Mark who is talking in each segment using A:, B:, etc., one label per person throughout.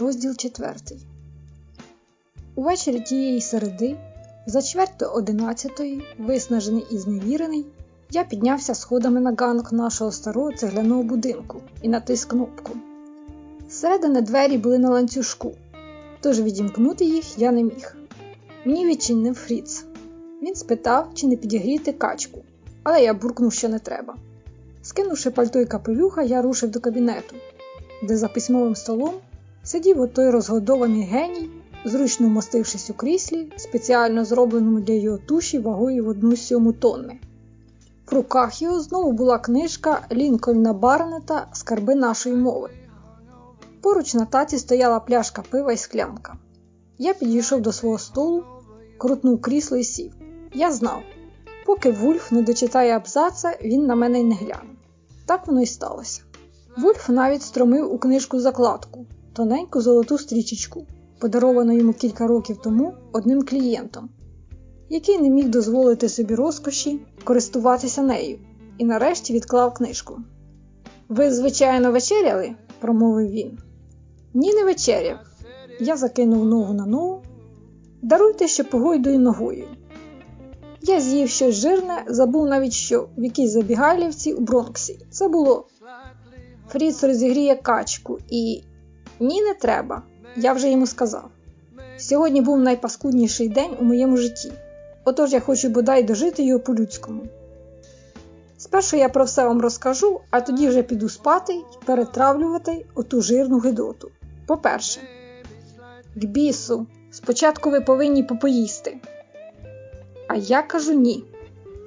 A: Розділ 4 Увечері тієї середи, за чверть до одинадцятої, виснажений і зневірений, я піднявся сходами на ганок нашого старого цегляного будинку і натис кнопку. Зсередини двері були на ланцюжку, тож відімкнути їх я не міг. Мені відчинив Фріц. Він спитав, чи не підігріти качку, але я буркнув, що не треба. Скинувши пальто й капелюха, я рушив до кабінету, де за письмовим столом сидів отой розгодований геній, зручно вмостившись у кріслі, спеціально зробленому для його туші вагою в одну сьому тонни. В руках його знову була книжка Лінкольна Барнета Скарби нашої мови. Поруч на таці стояла пляшка пива і склянка. Я підійшов до свого столу, крутнув крісло і сів. Я знав, поки Вульф не дочитає абзаца, він на мене й не гляне. Так воно й сталося. Вульф навіть стромив у книжку закладку, тоненьку золоту стрічечку, подаровану йому кілька років тому одним клієнтом, який не міг дозволити собі розкоші користуватися нею, і нарешті відклав книжку. Ви, звичайно, вечеряли? промовив він. Ні, не вечеряв. Я закинув ногу на ногу. Даруйте, що погойдою ногою. Я з'їв щось жирне, забув навіть що в якійсь забігайлівці у Бронксі. Це було. Фріц розігріє качку і. Ні, не треба. Я вже йому сказав. Сьогодні був найпаскудніший день у моєму житті, отож я хочу бодай дожити його по-людському. Спершу я про все вам розкажу, а тоді вже піду спати і перетравлювати оту жирну гидоту. По-перше, к бісу, спочатку ви повинні попоїсти. А я кажу ні.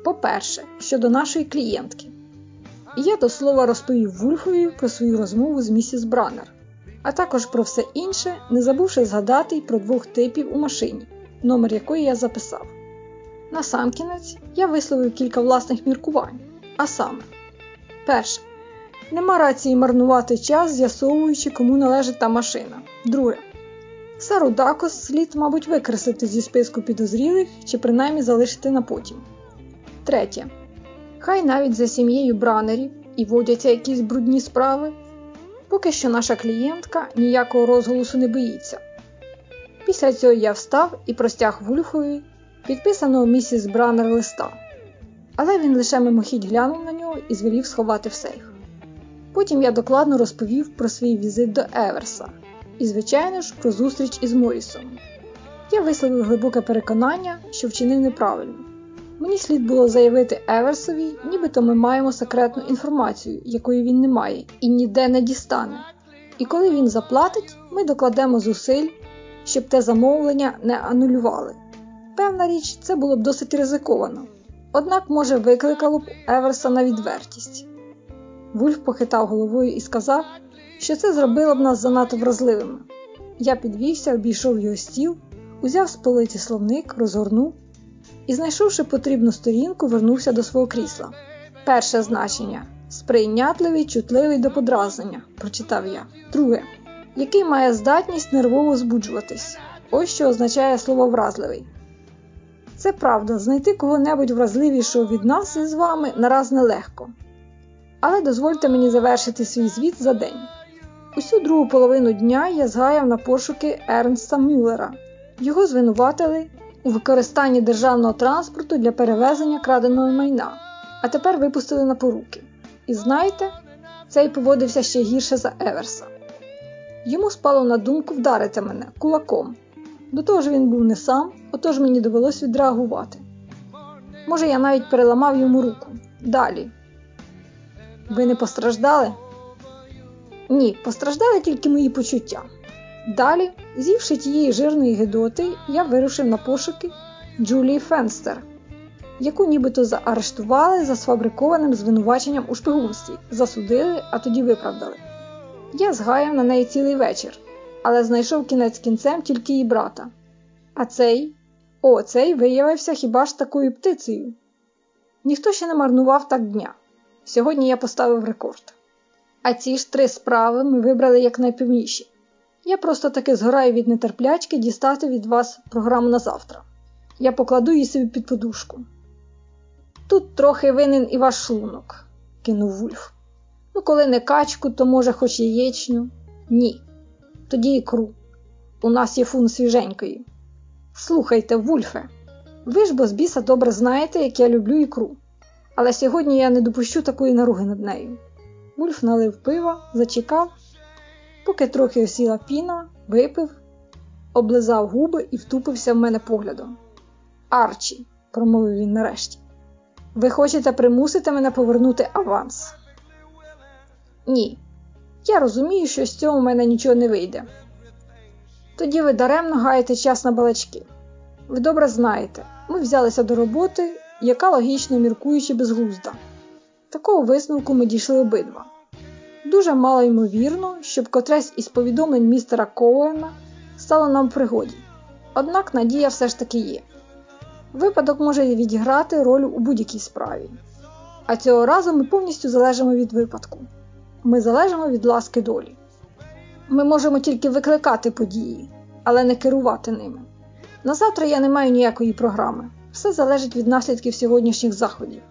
A: По-перше, щодо нашої клієнтки. І я до слова розповів Вульфові про свою розмову з місіс Браннер, а також про все інше, не забувши згадати й про двох типів у машині, номер якої я записав. Насамкінець я висловив кілька власних міркувань. А саме, перше, нема рації марнувати час, з'ясовуючи, кому належить та машина. Друге, Сару Дакос слід, мабуть, викреслити зі списку підозрілих чи принаймні залишити на потім. Третє. Хай навіть за сім'єю бранерів і водяться якісь брудні справи. Поки що наша клієнтка ніякого розголосу не боїться. Після цього я встав і простяг Вульфові підписаного місіс Бранер листа. Але він лише мимохідь глянув на нього і звелів сховати в сейф. Потім я докладно розповів про свій візит до Еверса і, звичайно ж, про зустріч із Морісом. Я висловив глибоке переконання, що вчинив неправильно. Мені слід було заявити Еверсові, нібито ми маємо секретну інформацію, якої він не має і ніде не дістане. І коли він заплатить, ми докладемо зусиль, щоб те замовлення не анулювали. Певна річ, це було б досить ризиковано, однак, може, викликало б Еверса на відвертість. Вульф похитав головою і сказав, що це зробило б нас занадто вразливими. Я підвівся, обійшов його стіл, узяв з полиці словник, розгорнув і, знайшовши потрібну сторінку, вернувся до свого крісла. Перше значення сприйнятливий, чутливий до подразнення, прочитав я. Друге, який має здатність нервово збуджуватись. Ось що означає слово вразливий. Це правда, знайти кого-небудь вразливішого від нас із вами нараз нелегко. Але дозвольте мені завершити свій звіт за день. Усю другу половину дня я згаяв на пошуки Ернста Мюллера. Його звинуватили у використанні державного транспорту для перевезення краденого майна, а тепер випустили на поруки. І знаєте, цей поводився ще гірше за Еверса. Йому спало на думку вдарити мене кулаком. До того ж він був не сам, отож мені довелось відреагувати. Може, я навіть переламав йому руку. Далі. Ви не постраждали? Ні, постраждали тільки мої почуття. Далі, з'ївши тієї жирної гидоти, я вирушив на пошуки Джулії Фенстер, яку нібито заарештували за сфабрикованим звинуваченням у шпигунстві, засудили, а тоді виправдали. Я згаяв на неї цілий вечір, але знайшов кінець кінцем тільки її брата. А цей, о, цей виявився хіба ж такою птицею. Ніхто ще не марнував так дня. Сьогодні я поставив рекорд. А ці ж три справи ми вибрали як найпевніші. Я просто таки згораю від нетерплячки дістати від вас програму на завтра. Я покладу її собі під подушку. Тут трохи винен і ваш шлунок, кинув Вульф. Ну, коли не качку, то може хоч яєчню? Ні. Тоді ікру. У нас є фун свіженької. Слухайте, Вульфе, ви ж бо з біса добре знаєте, як я люблю ікру. Але сьогодні я не допущу такої наруги над нею. Вульф налив пива, зачекав, поки трохи осіла піна, випив, облизав губи і втупився в мене поглядом. Арчі, промовив він нарешті, ви хочете примусити мене повернути аванс? Ні. Я розумію, що з цього в мене нічого не вийде. Тоді ви даремно гаєте час на балачки. Ви добре знаєте, ми взялися до роботи, яка логічно міркуючи безглузда. Такого висновку ми дійшли обидва. Дуже мало ймовірно, щоб котресь із повідомлень містера Коуена стало нам в пригоді. Однак надія все ж таки є. Випадок може відіграти роль у будь-якій справі. А цього разу ми повністю залежимо від випадку. Ми залежимо від ласки долі. Ми можемо тільки викликати події, але не керувати ними. На завтра я не маю ніякої програми. Все залежить від наслідків сьогоднішніх заходів.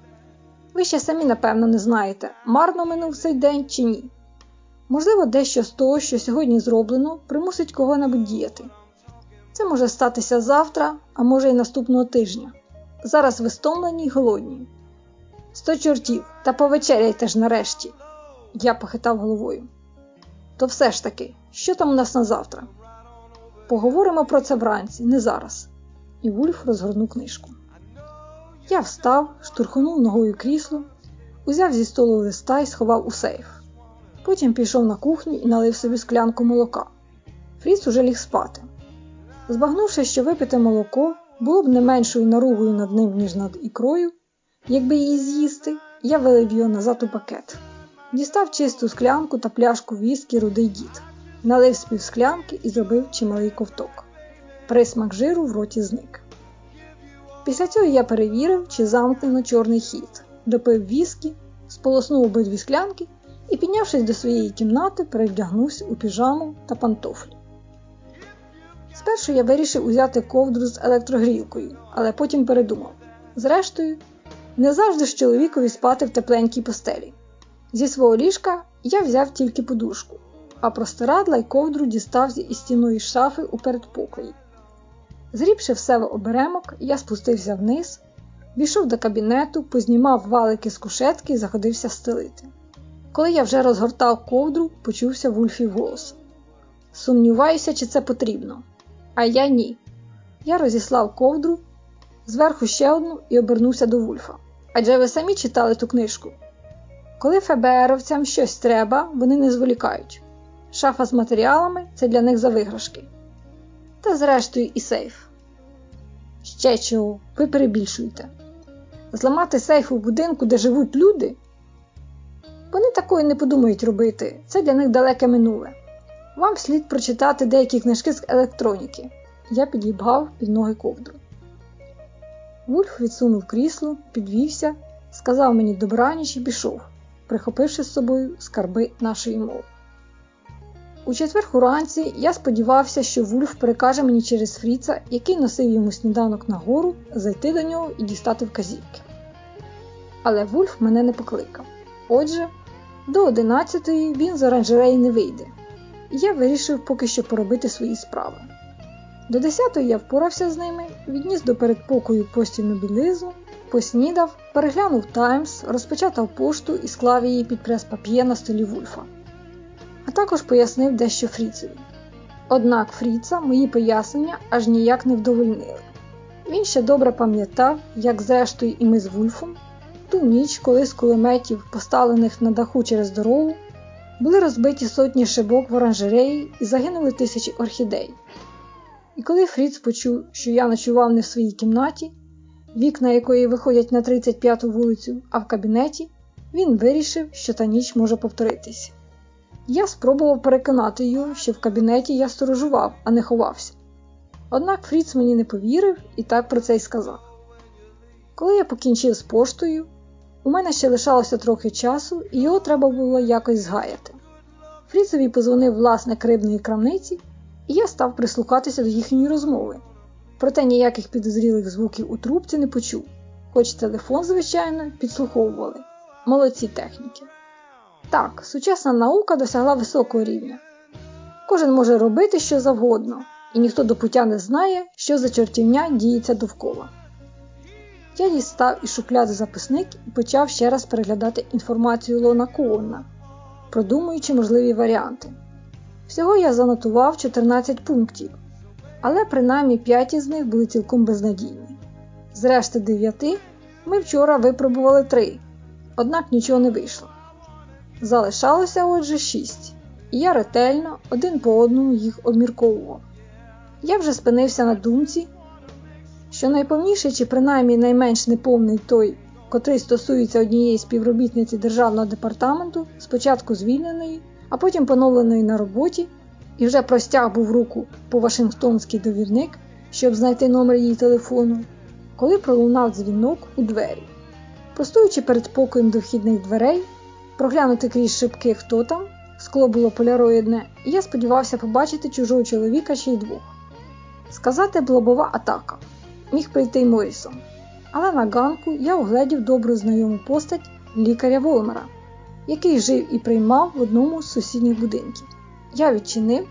A: Ви ще самі, напевно, не знаєте, марно минув цей день чи ні. Можливо, дещо з того, що сьогодні зроблено, примусить кого-небудь діяти. Це може статися завтра, а може й наступного тижня. Зараз ви стомлені й голодні. Сто чортів, та повечеряйте ж нарешті. Я похитав головою. То все ж таки, що там у нас на завтра? Поговоримо про це вранці, не зараз. І Вульф розгорнув книжку. Я встав, штурхнув ногою крісло, узяв зі столу листа і сховав у сейф. Потім пішов на кухню і налив собі склянку молока. Фріц уже ліг спати. Збагнувши, що випити молоко було б не меншою наругою над ним, ніж над ікрою, якби її з'їсти, я вилив його назад у пакет. Дістав чисту склянку та пляшку віскі рудий дід, налив з склянки і зробив чималий ковток. Присмак жиру в роті зник. Після цього я перевірив, чи замкнено чорний хід, допив віскі, сполоснув обидві склянки і, піднявшись до своєї кімнати, перевдягнувся у піжаму та пантофлі. Спершу я вирішив узяти ковдру з електрогрілкою, але потім передумав. Зрештою, не завжди ж чоловікові спати в тепленькій постелі. Зі свого ліжка я взяв тільки подушку, а простирадла й ковдру дістав із стіної шафи у передпокої. Зрібши все в оберемок, я спустився вниз, війшов до кабінету, познімав валики з кушетки і заходився стелити. Коли я вже розгортав ковдру, почувся вульфів голос. Сумніваюся, чи це потрібно. А я ні. Я розіслав ковдру, зверху ще одну і обернувся до Вульфа. Адже ви самі читали ту книжку. Коли ФБРовцям щось треба, вони не зволікають. Шафа з матеріалами це для них за виграшки. Та, зрештою, і сейф. Ще чого, ви перебільшуєте. Зламати сейф у будинку, де живуть люди. Вони такої не подумають робити, це для них далеке минуле. Вам слід прочитати деякі книжки з електроніки. Я під'їбгав під ноги ковдру. Вульф відсунув крісло, підвівся, сказав мені добраніч і пішов, прихопивши з собою скарби нашої мови. У четвер уранці я сподівався, що Вульф перекаже мені через Фріца, який носив йому сніданок нагору, зайти до нього і дістати вказівки. Але Вульф мене не покликав. Отже, до одинадцятої він з оранжереї не вийде, і я вирішив поки що поробити свої справи. До десятої я впорався з ними, відніс до передпокою постільну білизну, поснідав, переглянув Таймс, розпечатав пошту і склав її під прес-пап'є на столі Вульфа а також пояснив дещо Фріцеві. Однак Фріца мої пояснення аж ніяк не вдовольнили. Він ще добре пам'ятав, як зрештою і ми з Вульфом, ту ніч, коли з кулеметів, поставлених на даху через дорогу, були розбиті сотні шибок в оранжереї і загинули тисячі орхідей. І коли Фріц почув, що я ночував не в своїй кімнаті, вікна якої виходять на 35-ту вулицю, а в кабінеті, він вирішив, що та ніч може повторитись. Я спробував переконати його, що в кабінеті я сторожував, а не ховався. Однак Фріц мені не повірив і так про це й сказав. Коли я покінчив з поштою, у мене ще лишалося трохи часу, і його треба було якось згаяти. Фріцеві позвонив власник рибної крамниці, і я став прислухатися до їхньої розмови. Проте ніяких підозрілих звуків у трубці не почув, хоч телефон, звичайно, підслуховували. Молодці техніки. Так, сучасна наука досягла високого рівня. Кожен може робити що завгодно, і ніхто до пуття не знає, що за чортівня діється довкола. Я дістав із шухляди записник і почав ще раз переглядати інформацію Лона Коуна, продумуючи можливі варіанти. Всього я занотував 14 пунктів, але принаймні 5 із них були цілком безнадійні. З решти 9 ми вчора випробували 3, однак нічого не вийшло. Залишалося отже 6, і я ретельно один по одному їх обмірковував. Я вже спинився на думці, що найповніший чи принаймні найменш неповний той, котрий стосується однієї співробітниці Державного департаменту, спочатку звільненої, а потім поновленої на роботі, і вже простяг був руку по Вашингтонський довірник, щоб знайти номер її телефону, коли пролунав дзвінок у двері. Простуючи перед покоєм до вхідних дверей, проглянути крізь шибки, хто там, скло було поляроїдне, і я сподівався побачити чужого чоловіка ще й двох. Сказати блобова атака міг прийти й Морісон, але на ганку я угледів добру знайому постать лікаря Волмера, який жив і приймав в одному з сусідніх будинків. Я відчинив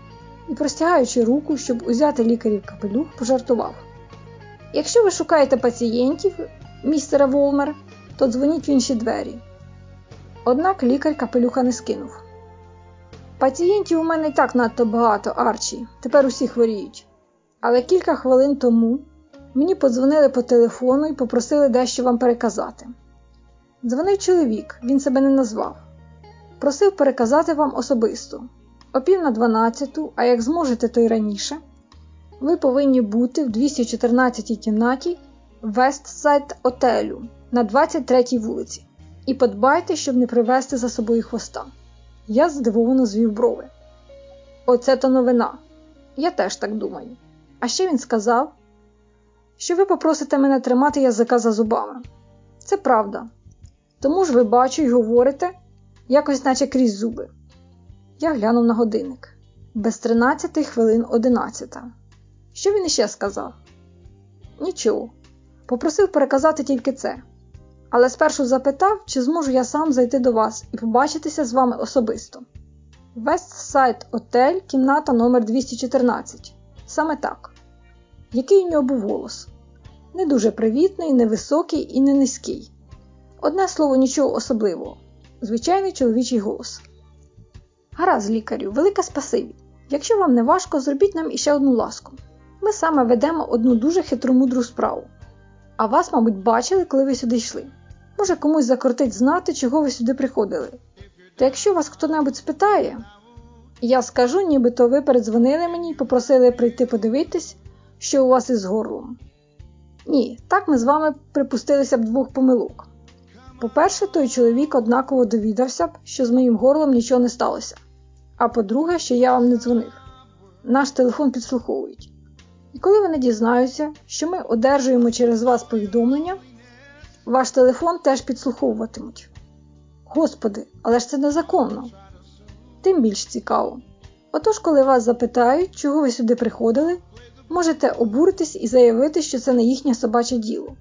A: і, простягаючи руку, щоб узяти лікарів капелюх, пожартував. Якщо ви шукаєте пацієнтів, містера Волмер, то дзвоніть в інші двері. Однак лікар капелюха не скинув. Пацієнтів у мене і так надто багато, Арчі, тепер усі хворіють. Але кілька хвилин тому мені подзвонили по телефону і попросили дещо вам переказати. Дзвонив чоловік, він себе не назвав. Просив переказати вам особисто. О пів на дванадцяту, а як зможете, то й раніше, ви повинні бути в 214 кімнаті Вестсайд отелю на 23-й вулиці. І подбайте, щоб не привезти за собою хвоста. Я здивовано звів брови. Оце то новина. Я теж так думаю. А ще він сказав, що ви попросите мене тримати язика за зубами. Це правда. Тому ж ви бачу й говорите, якось наче крізь зуби. Я глянув на годинник. Без 13 хвилин 11. Що він іще сказав? Нічого. Попросив переказати тільки це. Але спершу запитав, чи зможу я сам зайти до вас і побачитися з вами особисто. Вестсайд Отель, кімната номер 214 Саме так. Який у нього був голос? Не дуже привітний, невисокий і не низький. Одне слово, нічого особливого. Звичайний чоловічий голос. Гаразд, лікарю, велике спасибі. Якщо вам не важко, зробіть нам іще одну ласку. Ми саме ведемо одну дуже хитромудру справу. А вас, мабуть, бачили, коли ви сюди йшли. Може, комусь закортить знати, чого ви сюди приходили. Та якщо вас хто-небудь спитає, я скажу, нібито ви передзвонили мені і попросили прийти подивитись, що у вас із горлом. Ні, так ми з вами припустилися б двох помилок. По-перше, той чоловік однаково довідався б, що з моїм горлом нічого не сталося. А по-друге, що я вам не дзвонив. Наш телефон підслуховують. І коли вони дізнаються, що ми одержуємо через вас повідомлення, ваш телефон теж підслуховуватимуть. Господи, але ж це незаконно. Тим більш цікаво. Отож, коли вас запитають, чого ви сюди приходили, можете обуритись і заявити, що це не їхнє собаче діло.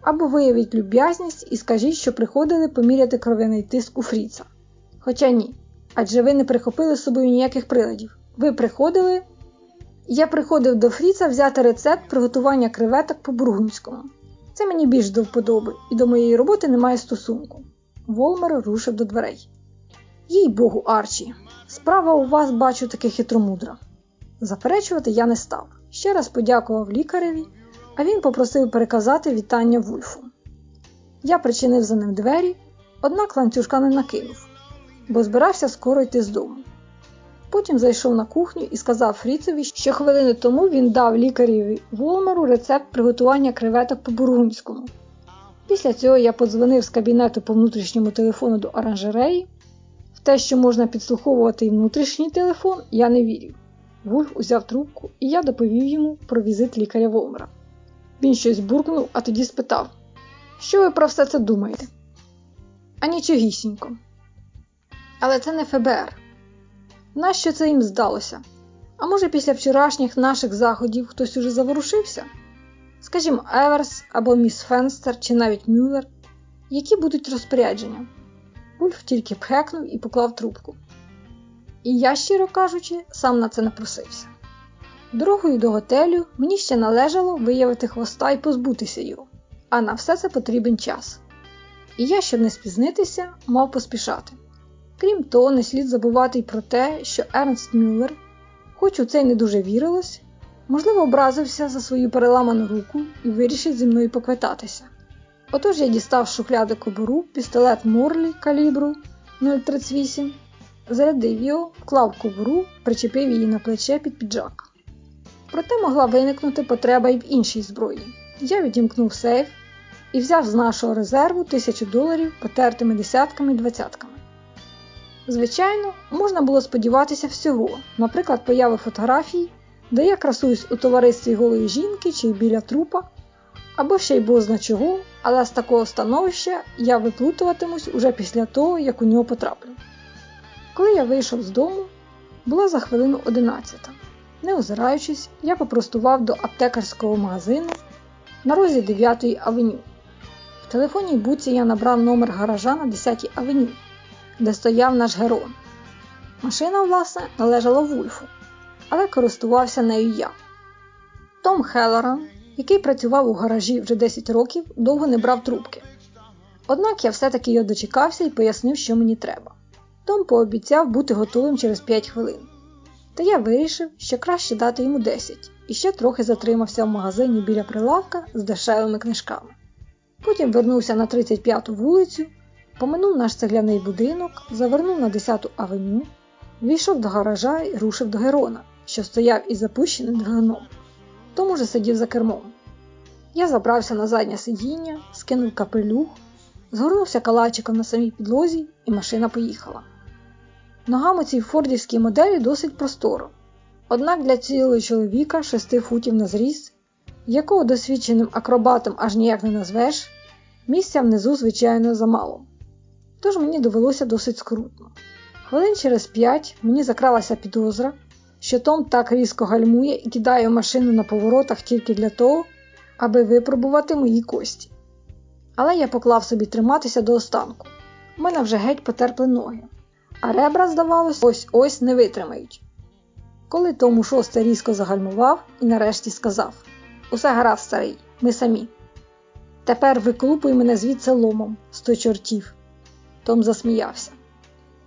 A: Або виявіть люб'язність і скажіть, що приходили поміряти кров'яний тиск у Фріца. Хоча ні, адже ви не прихопили з собою ніяких приладів. Ви приходили. Я приходив до Фріца взяти рецепт приготування креветок по бургунському. Це мені більш до вподоби, і до моєї роботи немає стосунку. Волмер рушив до дверей. Їй богу, Арчі, справа у вас, бачу, таки хитромудра. Заперечувати я не став. Ще раз подякував лікареві, а він попросив переказати вітання Вульфу. Я причинив за ним двері, однак ланцюжка не накинув, бо збирався скоро йти з дому. Потім зайшов на кухню і сказав Фріцеві, що хвилини тому він дав лікареві Волмару рецепт приготування креветок по бургунському. Після цього я подзвонив з кабінету по внутрішньому телефону до оранжереї. В те, що можна підслуховувати і внутрішній телефон, я не вірю. Вульф узяв трубку, і я доповів йому про візит лікаря Волмера. Він щось буркнув, а тоді спитав: Що ви про все це думаєте? А нічогісінько. Але це не ФБР. Нащо це їм здалося? А може, після вчорашніх наших заходів хтось уже заворушився? Скажімо, Еверс або міс Фенстер чи навіть Мюллер, які будуть розпорядження? Ульф тільки пхекнув і поклав трубку. і я, щиро кажучи, сам на це напросився. Дорогою до готелю мені ще належало виявити хвоста і позбутися його, а на все це потрібен час. І я, щоб не спізнитися, мав поспішати. Крім того, не слід забувати й про те, що Ернст Мюллер, хоч у це й не дуже вірилось, можливо, образився за свою переламану руку і вирішив зі мною поквитатися. Отож я дістав шухляди кобуру, пістолет Морлі калібру 038, зарядив його, вклав кобуру, причепив її на плече під піджак. Проте могла виникнути потреба і в іншій зброї. Я відімкнув сейф і взяв з нашого резерву тисячу доларів потертими десятками і двадцятками. Звичайно, можна було сподіватися всього, наприклад, появи фотографій, де я красуюсь у товаристві голої жінки чи біля трупа, або ще й бозна чого, але з такого становища я виплутуватимусь уже після того, як у нього потраплю. Коли я вийшов з дому, була за хвилину одинадцята. Не озираючись, я попростував до аптекарського магазину на розі 9-ї авеню. В телефонній буці я набрав номер гаража на 10-й авеню, де стояв наш Герон. Машина, власне, належала Вульфу, але користувався нею я. Том Хеллоран, який працював у гаражі вже 10 років, довго не брав трубки. Однак я все-таки його дочекався і пояснив, що мені треба. Том пообіцяв бути готовим через 5 хвилин. Та я вирішив, що краще дати йому 10 і ще трохи затримався в магазині біля прилавка з дешевими книжками. Потім вернувся на 35-ту вулицю, поминув наш цегляний будинок, завернув на 10-ту авеню, війшов до гаража і рушив до Герона, що стояв із запущеним двигуном. Том уже сидів за кермом. Я забрався на заднє сидіння, скинув капелюх, згорнувся калачиком на самій підлозі, і машина поїхала. Ногам у цій фордівській моделі досить просторо. Однак для цілого чоловіка 6 футів на зріст, якого досвідченим акробатом аж ніяк не назвеш, місця внизу, звичайно, замало. Тож мені довелося досить скрутно. Хвилин через п'ять мені закралася підозра, що Том так різко гальмує і кидає машину на поворотах тільки для того, аби випробувати мої кості. Але я поклав собі триматися до останку. У мене вже геть потерпли ноги а ребра, здавалось, ось ось не витримають. Коли тому шосте різко загальмував і нарешті сказав Усе гаразд, старий, ми самі. Тепер виклупуй мене звідси ломом, сто чортів. Том засміявся.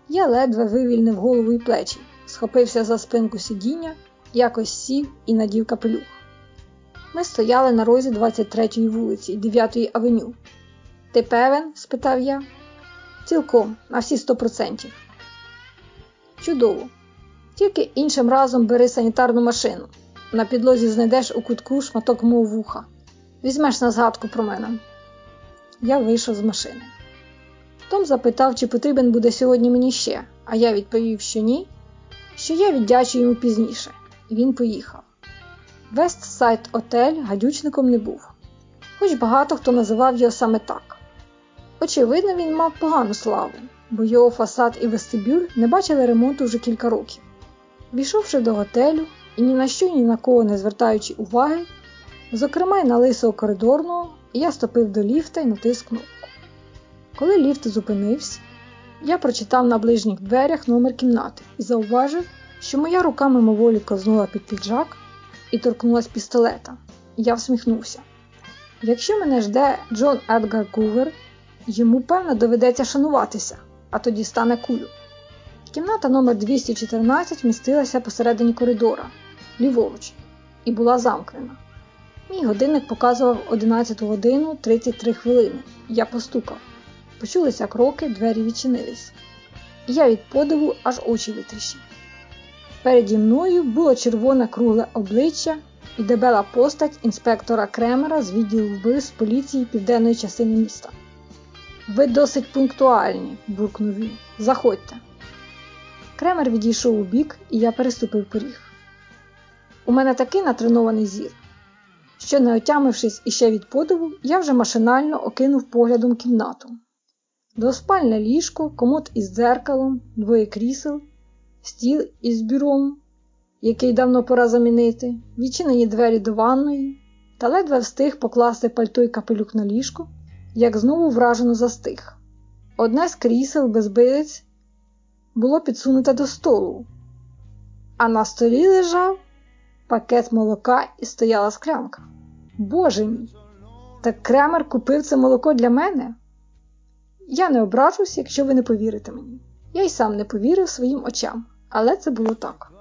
A: Я ледве вивільнив голову і плечі, схопився за спинку сидіння, якось сів і надів капелюх. Ми стояли на розі 23-ї вулиці, 9-ї авеню. Ти певен? спитав я. Цілком, на всі сто процентів. Чудово. Тільки іншим разом бери санітарну машину. На підлозі знайдеш у кутку шматок мого вуха. Візьмеш на згадку про мене. Я вийшов з машини. Том запитав, чи потрібен буде сьогодні мені ще, а я відповів, що ні, що я віддячу йому пізніше, і він поїхав. Вестсайд Отель гадючником не був, хоч багато хто називав його саме так. Очевидно, він мав погану славу, бо його фасад і вестибюль не бачили ремонту вже кілька років. Війшовши до готелю і ні на що ні на кого не звертаючи уваги, зокрема й на лисого коридорного, я ступив до ліфта і натис кнопку. Коли ліфт зупинився, я прочитав на ближніх дверях номер кімнати і зауважив, що моя рука мимоволі ковзнула під піджак і торкнулась пістолета. Я всміхнувся. Якщо мене жде Джон Едгар Гувер, йому певно доведеться шануватися а тоді стане кулю. Кімната номер 214 містилася посередині коридора, ліворуч, і була замкнена. Мій годинник показував 11 годину 33 хвилини. Я постукав. Почулися кроки, двері відчинились. Я від подиву аж очі витріщив. Переді мною було червоне кругле обличчя і дебела постать інспектора Кремера з відділу вбивств поліції південної частини міста. Ви досить пунктуальні, буркнув він. Заходьте. Кремер відійшов у бік, і я переступив поріг. У мене такий натренований зір, що, не отямившись іще від подиву, я вже машинально окинув поглядом кімнату. Двоспальне ліжко, комод із дзеркалом, двоє крісел, стіл із бюром, який давно пора замінити, відчинені двері до ванної, та ледве встиг покласти пальто й капелюк на ліжко як знову вражено застиг. Одне з крісел без билиць було підсунуте до столу, а на столі лежав пакет молока і стояла склянка. Боже мій! Так кремер купив це молоко для мене? Я не ображусь, якщо ви не повірите мені. Я й сам не повірив своїм очам, але це було так.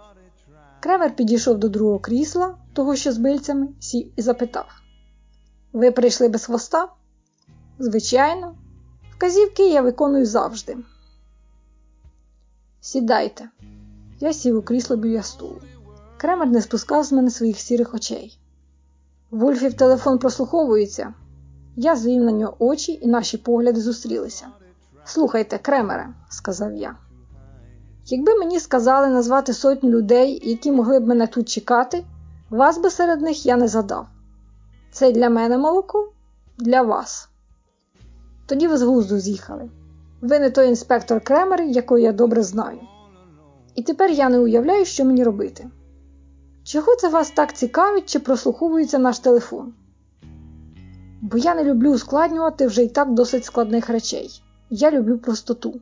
A: Кремер підійшов до другого крісла, того що з бильцями, сів і запитав: Ви прийшли без хвоста? Звичайно, вказівки я виконую завжди. Сідайте. Я сів у крісло біля стулу. Кремер не спускав з мене своїх сірих очей. Вульфів телефон прослуховується. Я звів на нього очі, і наші погляди зустрілися. Слухайте, Кремере, сказав я. Якби мені сказали назвати сотню людей, які могли б мене тут чекати, вас би серед них я не задав. Це для мене молоко? Для вас. Тоді ви з глузду з'їхали. Ви не той інспектор Кремер, якого я добре знаю. І тепер я не уявляю, що мені робити. Чого це вас так цікавить, чи прослуховується наш телефон? Бо я не люблю ускладнювати вже й так досить складних речей. Я люблю простоту.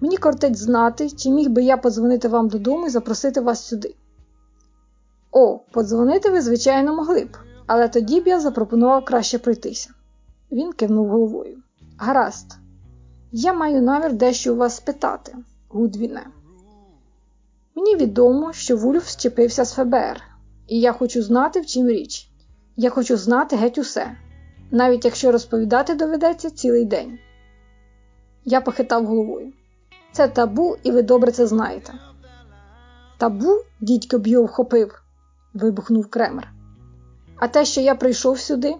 A: Мені кортить знати, чи міг би я подзвонити вам додому і запросити вас сюди. О, подзвонити ви, звичайно, могли б, але тоді б я запропонував краще пройтися. Він кивнув головою. Гаразд, я маю намір дещо у вас спитати, Гудвіне. Мені відомо, що Вульф щепився з ФБР, і я хочу знати, в чим річ. Я хочу знати геть усе, навіть якщо розповідати доведеться цілий день. Я похитав головою. Це табу, і ви добре це знаєте. Табу, дідько б'ю вхопив, вибухнув Кремер. А те, що я прийшов сюди,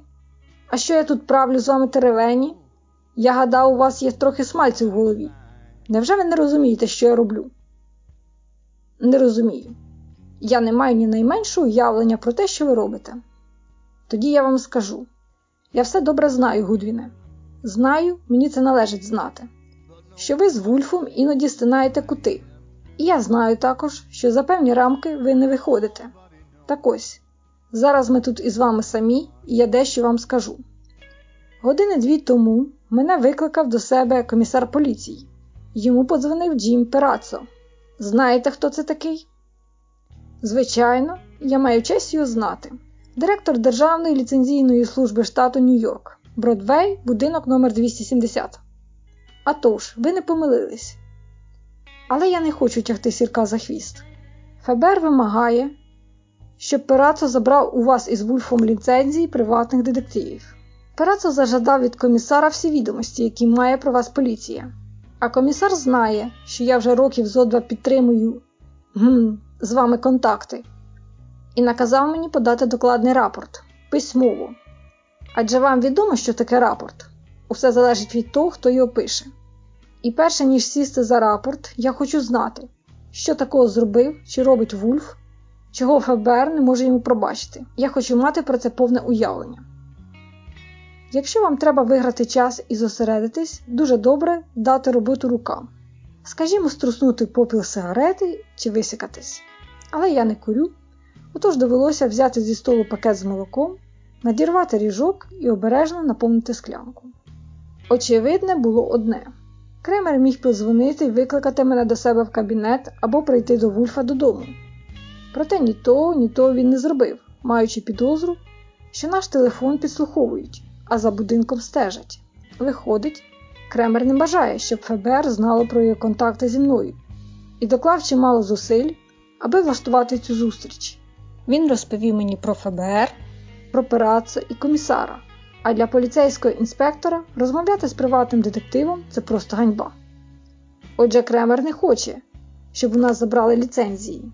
A: а що я тут правлю з вами теревені, я гадав, у вас є трохи смальцю в голові. Невже ви не розумієте, що я роблю? Не розумію. Я не маю ні найменшого уявлення про те, що ви робите. Тоді я вам скажу: я все добре знаю, Гудвіне. Знаю, мені це належить знати, що ви з Вульфом іноді стинаєте кути. І я знаю також, що за певні рамки ви не виходите. Так ось, зараз ми тут із вами самі, і я дещо вам скажу. Години дві тому мене викликав до себе комісар поліції. Йому подзвонив Джим Перацо. Знаєте, хто це такий? Звичайно, я маю честь його знати. Директор Державної ліцензійної служби штату Нью-Йорк, Бродвей, будинок номер 270 А тож, ви не помилились. Але я не хочу тягти сірка за хвіст. ФБР вимагає, щоб Перацо забрав у вас із Вульфом ліцензії приватних детективів. Перацо зажадав від комісара всі відомості, які має про вас поліція. А комісар знає, що я вже років зо два підтримую гм, з вами контакти, і наказав мені подати докладний рапорт письмово. Адже вам відомо, що таке рапорт. Усе залежить від того, хто його пише. І перше ніж сісти за рапорт, я хочу знати, що такого зробив чи робить Вульф, чого ФБР не може йому пробачити. Я хочу мати про це повне уявлення. Якщо вам треба виграти час і зосередитись, дуже добре дати роботу рукам. Скажімо, струснути попіл сигарети чи висікатись. Але я не курю, отож довелося взяти зі столу пакет з молоком, надірвати ріжок і обережно наповнити склянку. Очевидне було одне: Кремер міг позвонити і викликати мене до себе в кабінет або прийти до Вульфа додому. Проте ні того, ні того він не зробив, маючи підозру, що наш телефон підслуховують а за будинком стежать. Виходить, Кремер не бажає, щоб ФБР знало про його контакти зі мною і доклав чимало зусиль, аби влаштувати цю зустріч. Він розповів мені про ФБР, про Перацо і комісара. А для поліцейського інспектора розмовляти з приватним детективом це просто ганьба. Отже, Кремер не хоче, щоб у нас забрали ліцензії,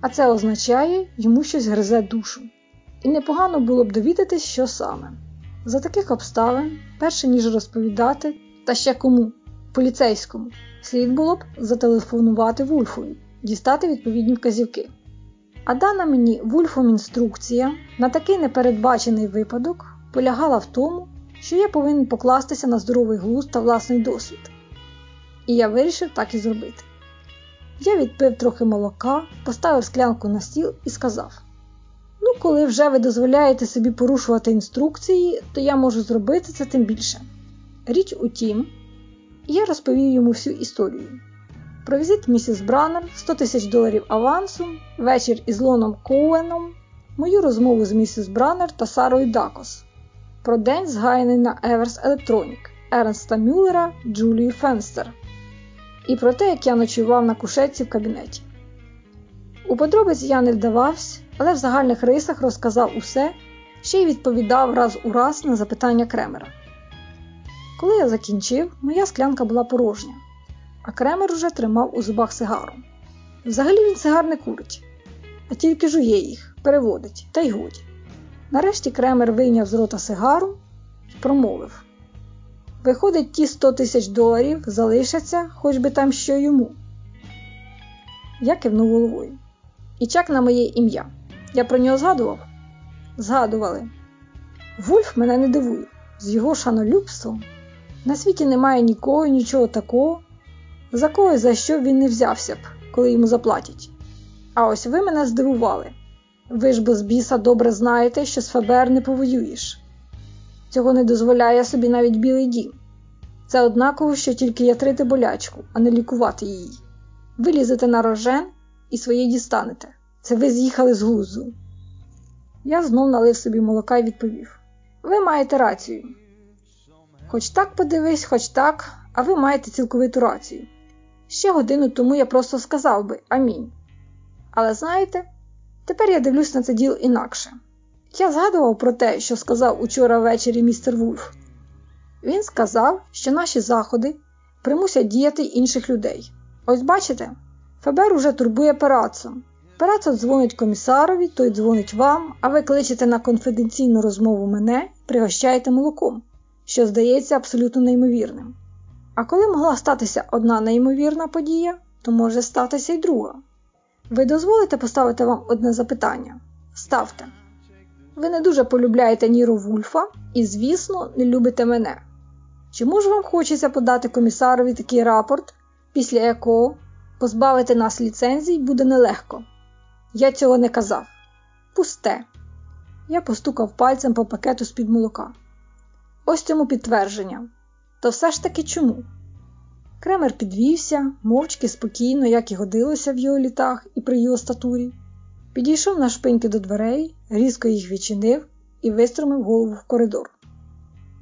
A: а це означає, йому щось гризе душу. І непогано було б довідатись, що саме. За таких обставин, перше ніж розповідати, та ще кому, поліцейському, слід було б зателефонувати Вульфові, дістати відповідні вказівки. А дана мені Вульфом інструкція на такий непередбачений випадок полягала в тому, що я повинен покластися на здоровий глузд та власний досвід. І я вирішив так і зробити. Я відпив трохи молока, поставив склянку на стіл і сказав. Ну, коли вже ви дозволяєте собі порушувати інструкції, то я можу зробити це тим більше. Річ у тім, я розповів йому всю історію. Про візит місіс Браннер, 100 тисяч доларів авансу, вечір із Лоном Коуеном, мою розмову з місіс Браннер та Сарою Дакос, про день згаяний на Еверс Електронік, Ернста Мюллера, Джулію Фенстер і про те, як я ночував на кушетці в кабінеті. У подробиці я не вдавався, але в загальних рисах розказав усе, ще й відповідав раз у раз на запитання Кремера. Коли я закінчив, моя склянка була порожня, а Кремер уже тримав у зубах сигару. Взагалі він сигар не курить, а тільки жує їх, переводить, та й годі. Нарешті Кремер вийняв з рота сигару і промовив: Виходить, ті 100 тисяч доларів залишаться, хоч би там що йому. Я кивнув головою. І чек на моє ім'я. Я про нього згадував? Згадували. Вульф мене не дивує. З його шанолюбством на світі немає нікого, нічого такого, за кого і за що він не взявся б, коли йому заплатять. А ось ви мене здивували. Ви ж без біса добре знаєте, що з ФБР не повоюєш. Цього не дозволяє собі навіть Білий дім. Це однаково, що тільки ятрити болячку, а не лікувати її. Ви лізете на рожен і своє дістанете. Це ви з'їхали з гузу. Я знов налив собі молока і відповів: Ви маєте рацію. Хоч так подивись, хоч так, а ви маєте цілковиту рацію. Ще годину тому я просто сказав би амінь. Але знаєте, тепер я дивлюсь на це діло інакше. Я згадував про те, що сказав учора ввечері містер Вульф. Він сказав, що наші заходи примусять діяти інших людей. Ось бачите, ФБР уже турбує Перацо. Перацо дзвонить комісарові, той дзвонить вам, а ви кличете на конфіденційну розмову мене, пригощаєте молоком, що здається абсолютно неймовірним. А коли могла статися одна неймовірна подія, то може статися й друга. Ви дозволите поставити вам одне запитання? Ставте. Ви не дуже полюбляєте Ніру Вульфа і, звісно, не любите мене. Чому ж вам хочеться подати комісарові такий рапорт, після якого позбавити нас ліцензій буде нелегко? Я цього не казав. Пусте. Я постукав пальцем по пакету з-під молока. Ось цьому підтвердження. То все ж таки чому? Кремер підвівся, мовчки, спокійно, як і годилося в його літах і при його статурі, підійшов на шпиньки до дверей, різко їх відчинив і виструмив голову в коридор.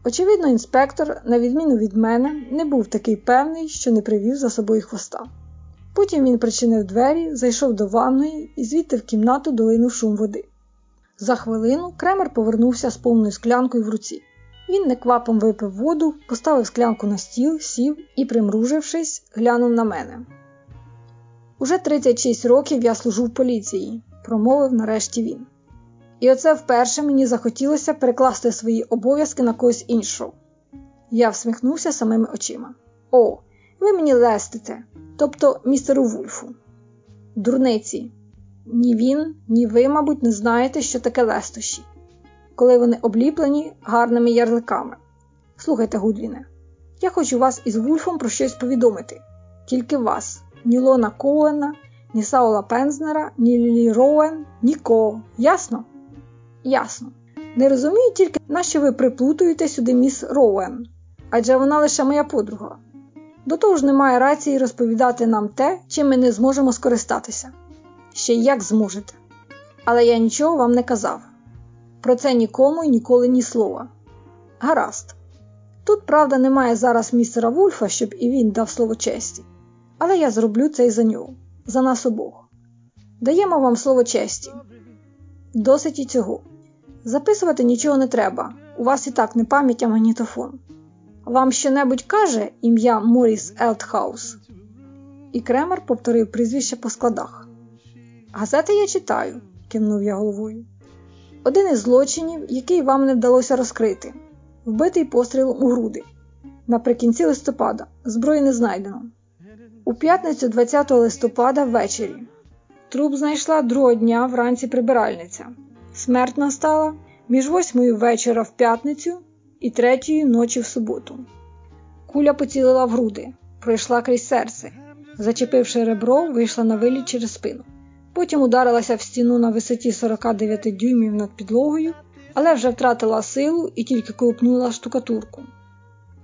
A: Очевидно, інспектор, на відміну від мене, не був такий певний, що не привів за собою хвоста. Потім він причинив двері, зайшов до ванної і звідти в кімнату долинув шум води. За хвилину Кремер повернувся з повною склянкою в руці. Він неквапом випив воду, поставив склянку на стіл, сів і, примружившись, глянув на мене. Уже 36 років я служу в поліції, промовив нарешті він. І оце вперше мені захотілося перекласти свої обов'язки на когось іншого. Я всміхнувся самими очима. О, ви мені лестите, тобто містеру Вульфу. Дурниці, ні він, ні ви, мабуть, не знаєте, що таке лестощі, коли вони обліплені гарними ярликами. Слухайте, Гудвіне, я хочу вас із Вульфом про щось повідомити. Тільки вас, ні Лона Коуена, ні Саула Пензнера, ні Лілі Роуен, нікого. Ясно? Ясно. Не розумію тільки, нащо ви приплутуєте сюди міс Роуен, адже вона лише моя подруга. До того ж немає рації розповідати нам те, чим ми не зможемо скористатися. Ще як зможете. Але я нічого вам не казав. Про це нікому і ніколи ні слова. Гаразд. Тут, правда, немає зараз містера Вульфа, щоб і він дав слово честі. Але я зроблю це і за нього, за нас обох. Даємо вам слово честі. Досить і цього. Записувати нічого не треба. У вас і так не пам'ять, а магнітофон. Вам що-небудь каже ім'я Моріс Елтхаус? І Кремер повторив прізвище по складах. Газети я читаю, кивнув я головою. Один із злочинів, який вам не вдалося розкрити, вбитий пострілом у груди. Наприкінці листопада зброї не знайдено. У п'ятницю 20 листопада ввечері. Труп знайшла другого дня вранці прибиральниця. Смерть настала між восьмою вечора в п'ятницю і третьої ночі в суботу. Куля поцілила в груди, пройшла крізь серце. Зачепивши ребро, вийшла на виліт через спину. Потім ударилася в стіну на висоті 49 дюймів над підлогою, але вже втратила силу і тільки колупнула штукатурку.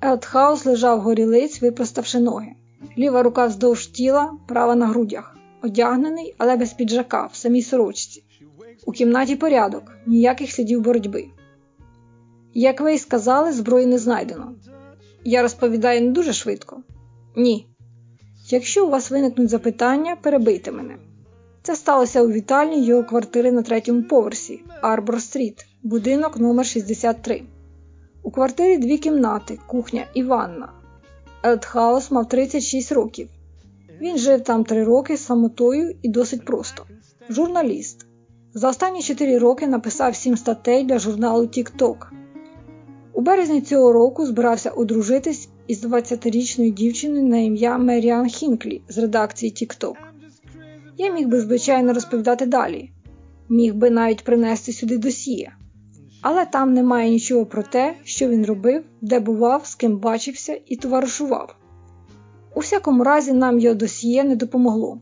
A: Елтхаус лежав горілиць, випроставши ноги. ліва рука вздовж тіла, права на грудях, одягнений, але без піджака, в самій сорочці. У кімнаті порядок, ніяких слідів боротьби. Як ви й сказали, зброї не знайдено. Я розповідаю не дуже швидко. Ні. Якщо у вас виникнуть запитання, перебийте мене. Це сталося у вітальні його квартири на третьому поверсі Арбор Стріт, будинок номер 63 У квартирі дві кімнати, кухня і ванна. Елтхаус мав 36 років. Він жив там три роки самотою і досить просто. Журналіст. За останні 4 роки написав 7 статей для журналу TikTok. У березні цього року збирався одружитись із 20-річною дівчиною на ім'я Меріан Хінклі з редакції TikTok. Я міг би, звичайно, розповідати далі, міг би навіть принести сюди досьє. Але там немає нічого про те, що він робив, де бував, з ким бачився і товаришував. У всякому разі, нам його досьє не допомогло.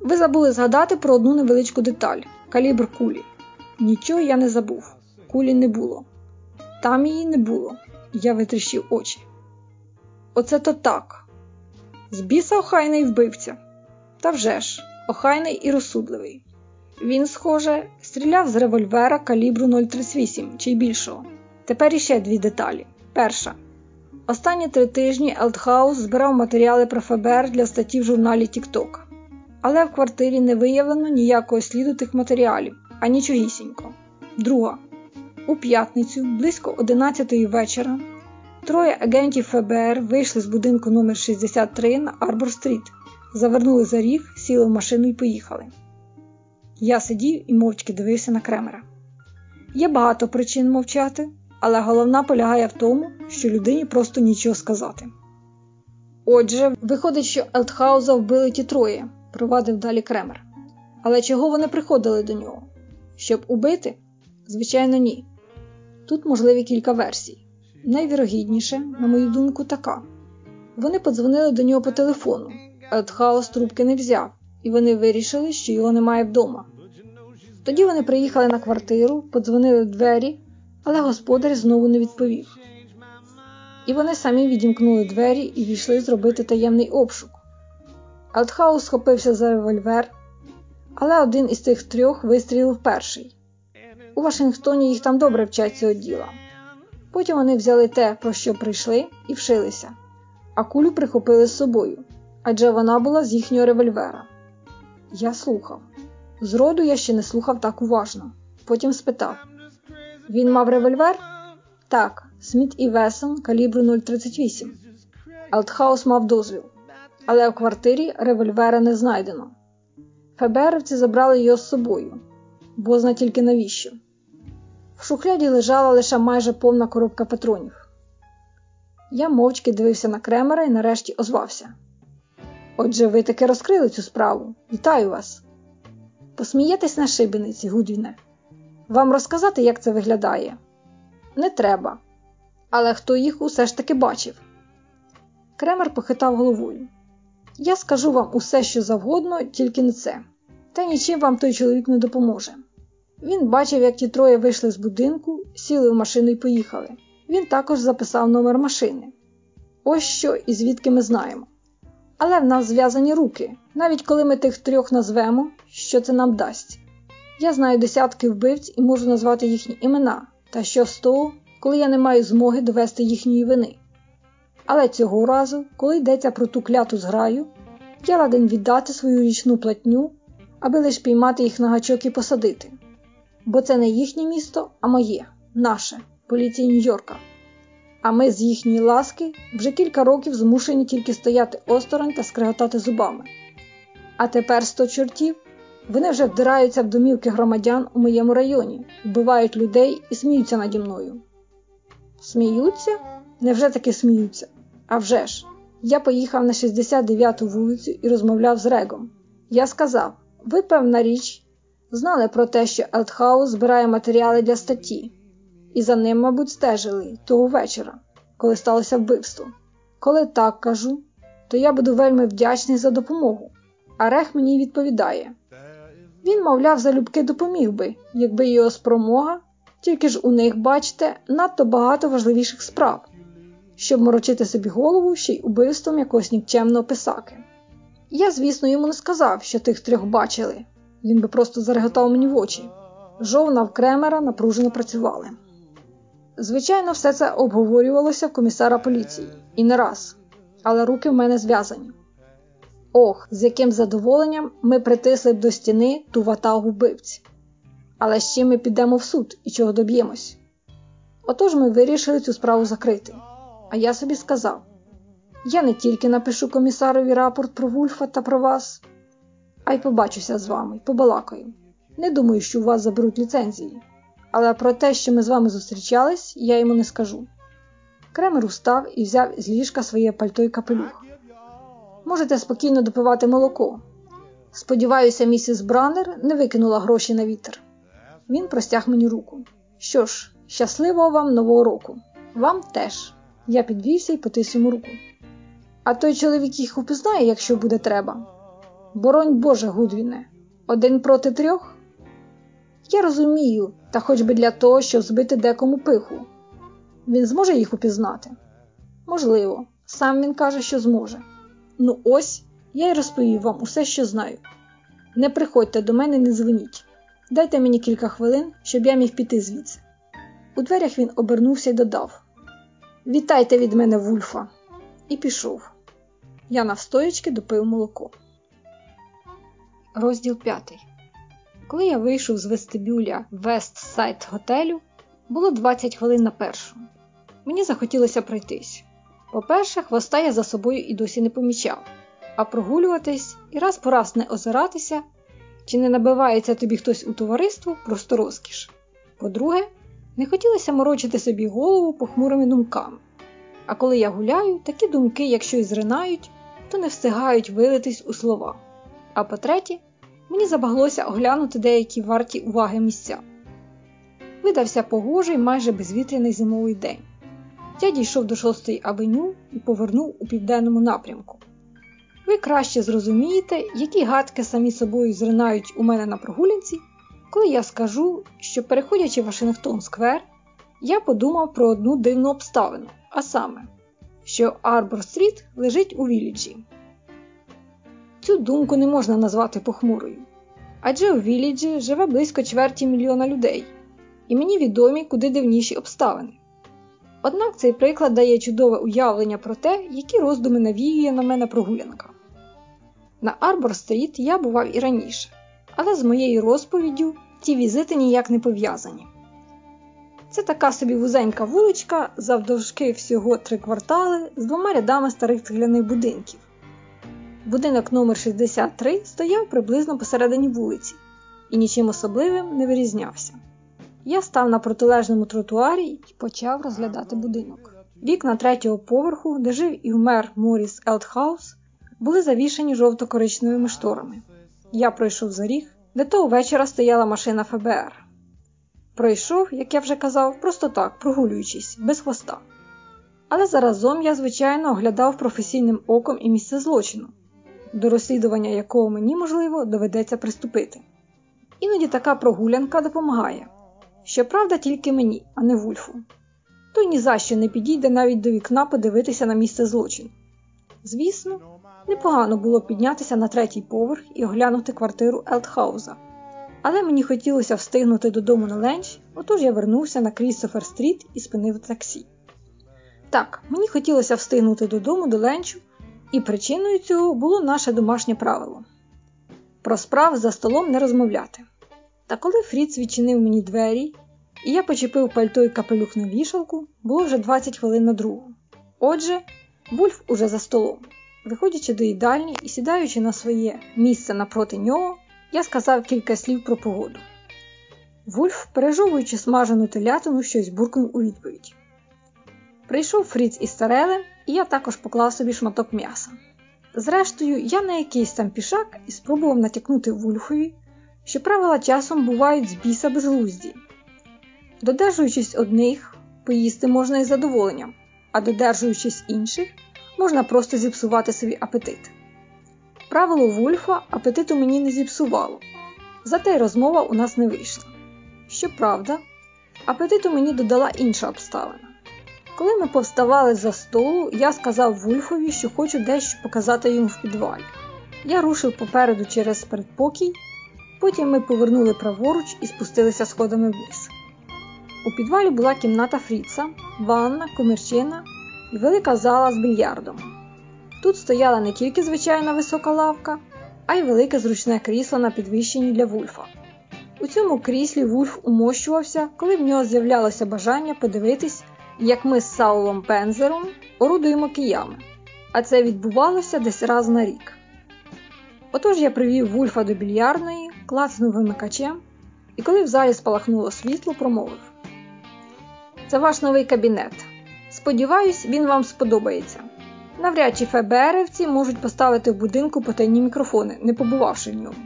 A: Ви забули згадати про одну невеличку деталь калібр кулі. Нічого я не забув, кулі не було. Там її не було, я витріщив очі. Оце то так. З біса охайний вбивця. Та вже ж, охайний і розсудливий. Він, схоже, стріляв з револьвера калібру 038 чи більшого. Тепер іще дві деталі. Перша. Останні три тижні Елтхаус збирав матеріали про ФБР для статті в журналі Тік-Ток. Але в квартирі не виявлено ніякого сліду тих матеріалів, анічогісінько. Друга. У п'ятницю, близько 11 вечора, троє агентів ФБР вийшли з будинку номер 63 на Арбор-стріт, завернули за ріг, сіли в машину і поїхали. Я сидів і мовчки дивився на Кремера. Є багато причин мовчати, але головна полягає в тому, що людині просто нічого сказати. Отже, виходить, що Елтхауза вбили ті троє, провадив далі Кремер. Але чого вони приходили до нього? Щоб убити? Звичайно, ні. Тут можливі кілька версій. Найвірогідніше, на мою думку, така. Вони подзвонили до нього по телефону, Елтхаус трубки не взяв, і вони вирішили, що його немає вдома. Тоді вони приїхали на квартиру, подзвонили в двері, але господар знову не відповів. І вони самі відімкнули двері і війшли зробити таємний обшук. Алтхаус схопився за револьвер, але один із тих трьох вистрілив перший. У Вашингтоні їх там добре вчать цього діла. Потім вони взяли те, про що прийшли, і вшилися, а кулю прихопили з собою, адже вона була з їхнього револьвера. Я слухав. Зроду я ще не слухав так уважно. Потім спитав: Він мав револьвер? Так, Сміт і Весон калібру 038. Елтхаус мав дозвіл, але у квартирі револьвера не знайдено. ФБРівці забрали його з собою, бозна тільки навіщо. В шухляді лежала лише майже повна коробка патронів. Я мовчки дивився на Кремера і нарешті озвався. Отже, ви таки розкрили цю справу. Вітаю вас. Посмієтесь на шибениці, Гудвіне. Вам розказати, як це виглядає? Не треба. Але хто їх усе ж таки бачив? Кремер похитав головою. Я скажу вам усе, що завгодно, тільки не це. Та нічим вам той чоловік не допоможе. Він бачив, як ті троє вийшли з будинку, сіли в машину і поїхали. Він також записав номер машини. Ось що і звідки ми знаємо. Але в нас зв'язані руки, навіть коли ми тих трьох назвемо, що це нам дасть. Я знаю десятки вбивць і можу назвати їхні імена, та що з того, коли я не маю змоги довести їхньої вини. Але цього разу, коли йдеться про ту кляту зграю, я ладен віддати свою річну платню, аби лиш піймати їх на гачок і посадити. Бо це не їхнє місто, а моє, наше, поліції Нью-Йорка. А ми з їхньої ласки вже кілька років змушені тільки стояти осторонь та скриготати зубами. А тепер сто чортів вони вже вдираються в домівки громадян у моєму районі, вбивають людей і сміються наді мною. Сміються? Невже таки сміються? А вже ж! Я поїхав на 69-ту вулицю і розмовляв з Регом. Я сказав: ви, певна річ, знали про те, що Елтхаус збирає матеріали для статті, і за ним, мабуть, стежили того вечора, коли сталося вбивство. Коли так кажу, то я буду вельми вдячний за допомогу. А Рех мені відповідає: він, мовляв, залюбки допоміг би, якби його спромога, тільки ж у них, бачите, надто багато важливіших справ щоб морочити собі голову ще й убивством якогось нікчемного писаки. Я, звісно, йому не сказав, що тих трьох бачили. Він би просто зареготав мені в очі. Жовна в Кремера напружено працювали. Звичайно, все це обговорювалося в комісара поліції і не раз, але руки в мене зв'язані. Ох, з яким задоволенням ми притисли б до стіни ту ватагу вбивць. Але чим ми підемо в суд і чого доб'ємось? Отож ми вирішили цю справу закрити. А я собі сказав: я не тільки напишу комісарові рапорт про Вульфа та про вас, а й побачуся з вами, побалакаю. Не думаю, що у вас заберуть ліцензії, але про те, що ми з вами зустрічались, я йому не скажу. Кремер устав і взяв з ліжка своє пальто й капелюх. Можете спокійно допивати молоко. Сподіваюся, місіс Браннер не викинула гроші на вітер. Він простяг мені руку. Що ж, щасливого вам нового року. Вам теж. Я підвівся і потис йому руку. А той чоловік їх упізнає, якщо буде треба. Боронь Боже, Гудвіне, один проти трьох? Я розумію, та хоч би для того, щоб збити декому пиху. Він зможе їх упізнати? Можливо, сам він каже, що зможе. Ну, ось я й розповів вам усе, що знаю. Не приходьте до мене, не дзвоніть. Дайте мені кілька хвилин, щоб я міг піти звідси. У дверях він обернувся і додав: Вітайте від мене, Вульфа! І пішов. Я навстоячки допив молоко. Розділ п'ятий. Коли я вийшов з вестибюля Вестсайд готелю, було 20 хвилин на першу. Мені захотілося пройтись. По-перше, хвоста я за собою і досі не помічав, а прогулюватись і раз по раз не озиратися, чи не набивається тобі хтось у товариству просто розкіш. По-друге, не хотілося морочити собі голову похмурими думками. А коли я гуляю, такі думки, якщо й зринають, то не встигають вилитись у слова. А по-третє, мені забаглося оглянути деякі варті уваги місця. Видався погожий майже безвітряний зимовий день. Я дійшов до шостої авеню і повернув у південному напрямку. Ви краще зрозумієте, які гадки самі собою зринають у мене на прогулянці, коли я скажу, що, переходячи Вашингтон Сквер, я подумав про одну дивну обставину, а саме, що Арбор Стріт лежить у Віліджі. Цю думку не можна назвати похмурою, адже у Віліджі живе близько чверті мільйона людей, і мені відомі куди дивніші обставини. Однак цей приклад дає чудове уявлення про те, які роздуми навіює на мене прогулянка. На Арбор Стріт я бував і раніше, але з моєю розповіддю ті візити ніяк не пов'язані. Це така собі вузенька вуличка, завдовжки всього три квартали з двома рядами старих цегляних будинків. Будинок номер 63 стояв приблизно посередині вулиці і нічим особливим не вирізнявся. Я став на протилежному тротуарі і почав розглядати будинок. Вікна третього поверху, де жив і вмер Моріс Елтхаус, були завішані жовто-коричневими шторами. Я пройшов за ріг, де того вечора стояла машина ФБР. Пройшов, як я вже казав, просто так, прогулюючись, без хвоста. Але заразом я, звичайно, оглядав професійним оком і місце злочину, до розслідування якого мені, можливо, доведеться приступити. Іноді така прогулянка допомагає. Щоправда, тільки мені, а не Вульфу. Той ні за що не підійде навіть до вікна подивитися на місце злочину. Звісно, непогано було піднятися на третій поверх і оглянути квартиру Елтхауза. Але мені хотілося встигнути додому на ленч, отож я вернувся на Крістофер Стріт і спинив таксі. Так, мені хотілося встигнути додому до ленчу, і причиною цього було наше домашнє правило про справ за столом не розмовляти. Та коли Фріц відчинив мені двері, і я почепив пальто і капелюх на вішалку, було вже 20 хвилин на другу. Отже, Вульф уже за столом. Виходячи до їдальні і сідаючи на своє місце напроти нього, я сказав кілька слів про погоду. Вульф, пережовуючи смажену телятину, щось буркнув у відповідь. Прийшов Фріц із Старелем, і я також поклав собі шматок м'яса. Зрештою, я не якийсь там пішак і спробував натякнути Вульфові, що правила часом бувають з біса безглузді. Додержуючись одних, поїсти можна із задоволенням, а додержуючись інших, можна просто зіпсувати собі апетит. Правило Вульфа апетиту мені не зіпсувало, зате й розмова у нас не вийшла. Щоправда, апетиту мені додала інша обставина. Коли ми повставали за столу, я сказав Вульфові, що хочу дещо показати йому в підвалі. Я рушив попереду через передпокій, потім ми повернули праворуч і спустилися сходами вниз. У підвалі була кімната Фріца, ванна, комірчина і велика зала з більярдом. Тут стояла не тільки звичайна висока лавка, а й велике зручне крісло на підвищенні для Вульфа. У цьому кріслі Вульф умощувався, коли в нього з'являлося бажання подивитись, як ми з Саулом Пензером орудуємо киями, а це відбувалося десь раз на рік. Отож я привів Вульфа до більярдної, клацнув вимикачем, і коли в залі спалахнуло світло, промовив: Це ваш новий кабінет. Сподіваюсь, він вам сподобається. Навряд чи ФБРівці можуть поставити в будинку потайні мікрофони, не побувавши в ньому.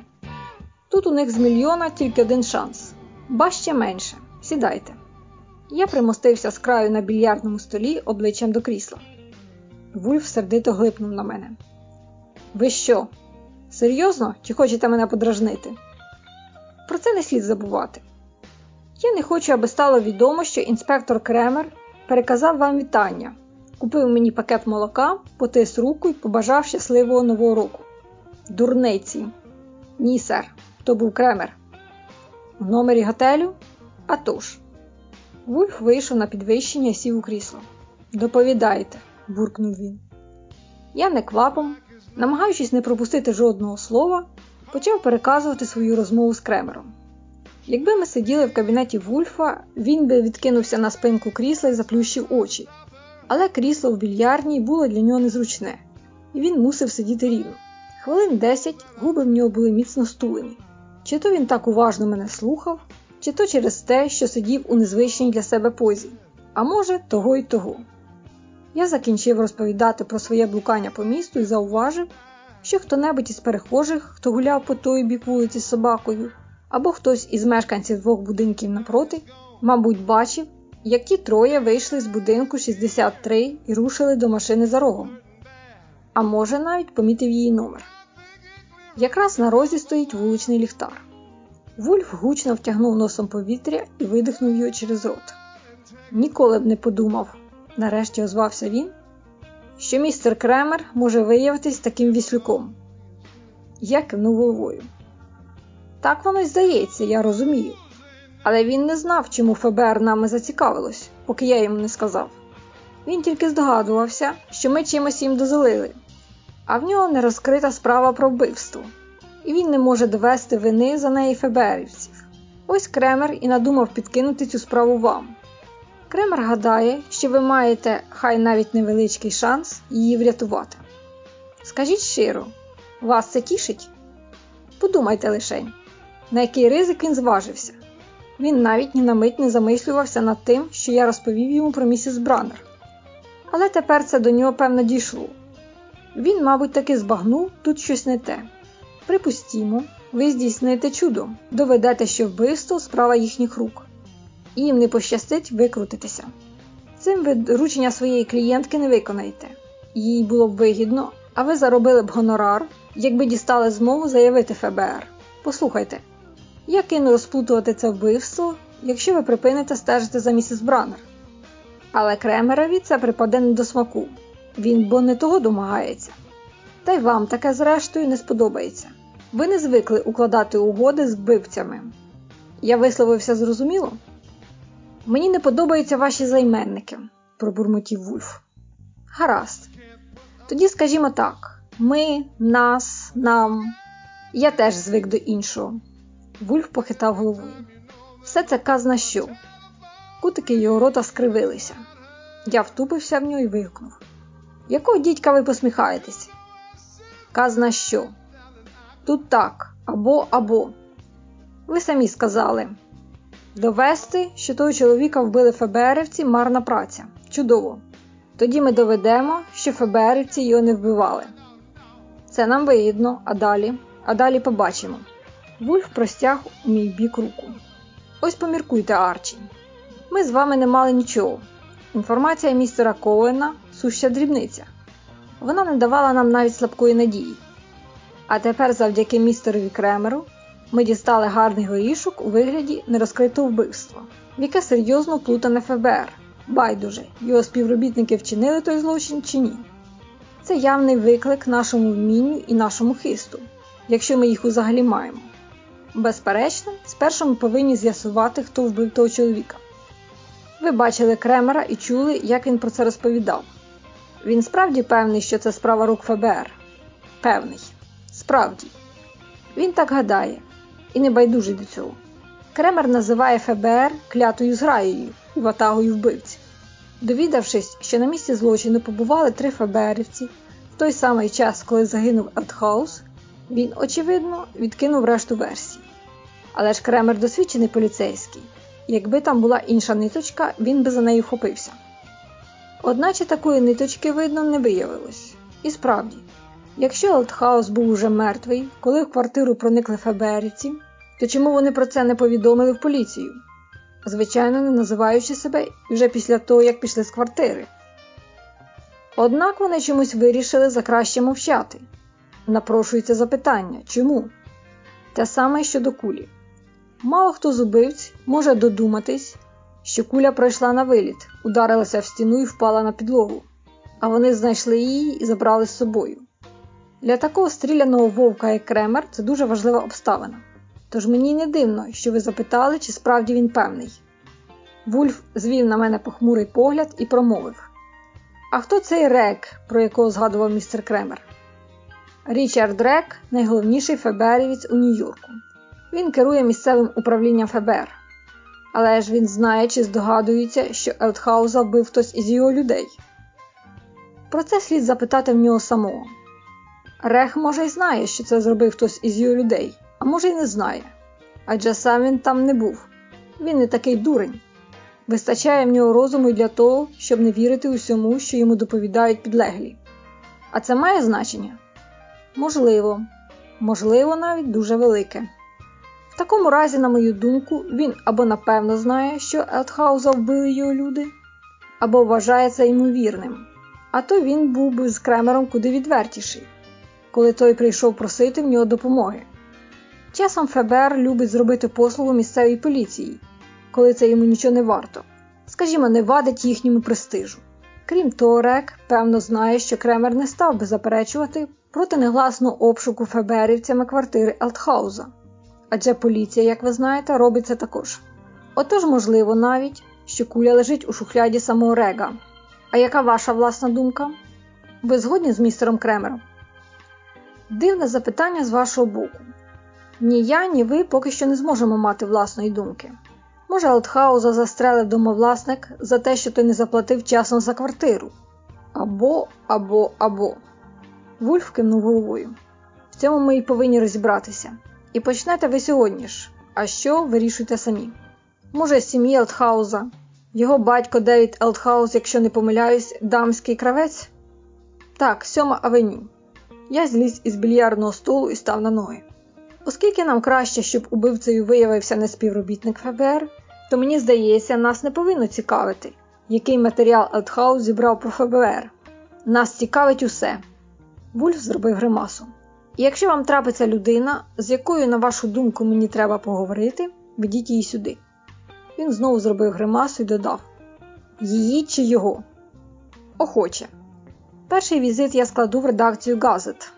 A: Тут у них з мільйона тільки один шанс, ба ще менше. Сідайте. Я примостився з краю на більярдному столі обличчям до крісла. Вульф сердито глипнув на мене. Ви що? Серйозно чи хочете мене подражнити? Про це не слід забувати. Я не хочу, аби стало відомо, що інспектор Кремер переказав вам вітання, купив мені пакет молока, потис руку і побажав щасливого нового року. Дурниці. Ні, сер, то був Кремер. У номері готелю? А тож. Вульф вийшов на підвищення і сів у крісло. Доповідайте, буркнув він. Я неквапом, намагаючись не пропустити жодного слова, почав переказувати свою розмову з Кремером. Якби ми сиділи в кабінеті Вульфа, він би відкинувся на спинку крісла і заплющив очі. Але крісло в більярдній було для нього незручне, і він мусив сидіти рівно. Хвилин десять губи в нього були міцно стулені. Чи то він так уважно мене слухав, чи то через те, що сидів у незвичній для себе позі, а може, того й того. Я закінчив розповідати про своє блукання по місту і зауважив, що хто-небудь із перехожих, хто гуляв по той бік вулиці з собакою, або хтось із мешканців двох будинків напроти, мабуть, бачив, як ті троє вийшли з будинку 63 і рушили до машини за рогом. А може, навіть помітив її номер. Якраз на розі стоїть вуличний ліхтар. Вульф гучно втягнув носом повітря і видихнув його через рот. Ніколи б не подумав, нарешті озвався він, що містер Кремер може виявитись таким віслюком. Я кивнув головою. Так воно й здається, я розумію. Але він не знав, чому ФБР нами зацікавилось, поки я йому не сказав. Він тільки здогадувався, що ми чимось їм дозволили, а в нього не розкрита справа про вбивство, і він не може довести вини за неї ФБРівців. Ось Кремер і надумав підкинути цю справу вам. Кремер гадає, що ви маєте хай навіть невеличкий шанс її врятувати. Скажіть щиро, вас це тішить? Подумайте лишень, на який ризик він зважився. Він навіть ні на мить не замислювався над тим, що я розповів йому про місіс Браннер. Але тепер це до нього певно дійшло. Він, мабуть, таки збагнув тут щось не те. Припустімо, ви здійсните чудо, доведете, що вбивство справа їхніх рук, і їм не пощастить викрутитися. Цим ви доручення своєї клієнтки не виконаєте. Їй було б вигідно, а ви заробили б гонорар, якби дістали змогу заявити ФБР. Послухайте, я кину розплутувати це вбивство, якщо ви припините стежити за місіс Браннер. Але Кремерові це припаде не до смаку. Він бо не того домагається. Та й вам таке, зрештою, не сподобається. Ви не звикли укладати угоди з вбивцями. Я висловився зрозуміло? Мені не подобаються ваші займенники, пробурмотів Вульф. Гаразд. Тоді скажімо так: ми, нас, нам. Я теж звик до іншого. Вульф похитав головою. Все це казна що. Кутики його рота скривилися. Я втупився в нього і вигукнув. Якого дідька ви посміхаєтесь? Казна що? Тут так, або, або. Ви самі сказали. Довести, що того чоловіка вбили ФБРівці марна праця. Чудово. Тоді ми доведемо, що ФБРівці його не вбивали. Це нам вигідно, а далі, а далі побачимо. Вульф простяг у мій бік руку. Ось поміркуйте, Арчі. Ми з вами не мали нічого. Інформація містера Коуена суща дрібниця. Вона не давала нам навіть слабкої надії. А тепер, завдяки містерові Кремеру, ми дістали гарний горішок у вигляді нерозкритого вбивства, в яке серйозно плутане ФБР. Байдуже, його співробітники вчинили той злочин чи ні. Це явний виклик нашому вмінню і нашому хисту, якщо ми їх взагалі маємо. Безперечно, спершу ми повинні з'ясувати, хто вбив того чоловіка. Ви бачили Кремера і чули, як він про це розповідав. Він справді певний, що це справа рук ФБР. Певний. Справді. Він так гадає і не байдужий до цього. Кремер називає ФБР клятою зграєю і ватагою вбивців. Довідавшись, що на місці злочину побували три ФБРівці в той самий час, коли загинув Елтхаус, він, очевидно, відкинув решту версій. Але ж Кремер досвідчений поліцейський, якби там була інша ниточка, він би за нею вхопився. Одначе такої ниточки, видно, не виявилось. І справді, якщо Елтхаус був уже мертвий, коли в квартиру проникли ФБРівці, то чому вони про це не повідомили в поліцію? Звичайно, не називаючи себе вже після того, як пішли з квартири. Однак вони чомусь вирішили за краще мовчати. Напрошується запитання чому? Те саме щодо кулі. Мало хто з убивць може додуматись, що куля пройшла на виліт, ударилася в стіну і впала на підлогу, а вони знайшли її і забрали з собою. Для такого стріляного вовка, як Кремер, це дуже важлива обставина. Тож мені не дивно, що ви запитали, чи справді він певний. Вульф звів на мене похмурий погляд і промовив: А хто цей рек, про якого згадував містер Кремер? Річард Рек найголовніший ФБРівець у Нью-Йорку. Він керує місцевим управлінням ФБР. Але ж він знає чи здогадується, що Елтхауза вбив хтось із його людей. Про це слід запитати в нього самого. Рех, може, й знає, що це зробив хтось із його людей, а може й не знає. Адже сам він там не був. Він не такий дурень. Вистачає в нього розуму для того, щоб не вірити усьому, що йому доповідають підлеглі. А це має значення? Можливо, можливо, навіть дуже велике. В такому разі, на мою думку, він або напевно знає, що Елтхауза вбили його люди, або вважає це ймовірним. А то він був би з Кремером куди відвертіший, коли той прийшов просити в нього допомоги. Часом ФБР любить зробити послугу місцевій поліції, коли це йому нічого не варто, скажімо, не вадить їхньому престижу. Крім того, Рек, певно, знає, що Кремер не став би заперечувати проти негласного обшуку ФБРівцями квартири Елтхауза. Адже поліція, як ви знаєте, робить це також. Отож, можливо, навіть, що куля лежить у шухляді самого Рега. А яка ваша власна думка? Ви згодні з містером Кремером? Дивне запитання з вашого боку. Ні я, ні ви поки що не зможемо мати власної думки. Може, Алтхауза застрелив домовласник за те, що ти не заплатив часом за квартиру. Або, або, або. Вульф кивнув головою. В цьому ми і повинні розібратися. І почнете ви сьогодні ж. А що вирішуйте самі. Може, з сім'ї Елтхауса, його батько Девід Елтхаус, якщо не помиляюсь, дамський кравець? Так, сьома авеню. Я зліз із більярдного столу і став на ноги. Оскільки нам краще, щоб убивцею виявився не співробітник ФБР, то мені здається, нас не повинно цікавити, який матеріал Елтхаус зібрав про ФБР. Нас цікавить усе. Вульф зробив гримасу. І якщо вам трапиться людина, з якою, на вашу думку, мені треба поговорити, ведіть її сюди. Він знову зробив гримасу і додав: Її чи його? Охоче. Перший візит я складу в редакцію газет.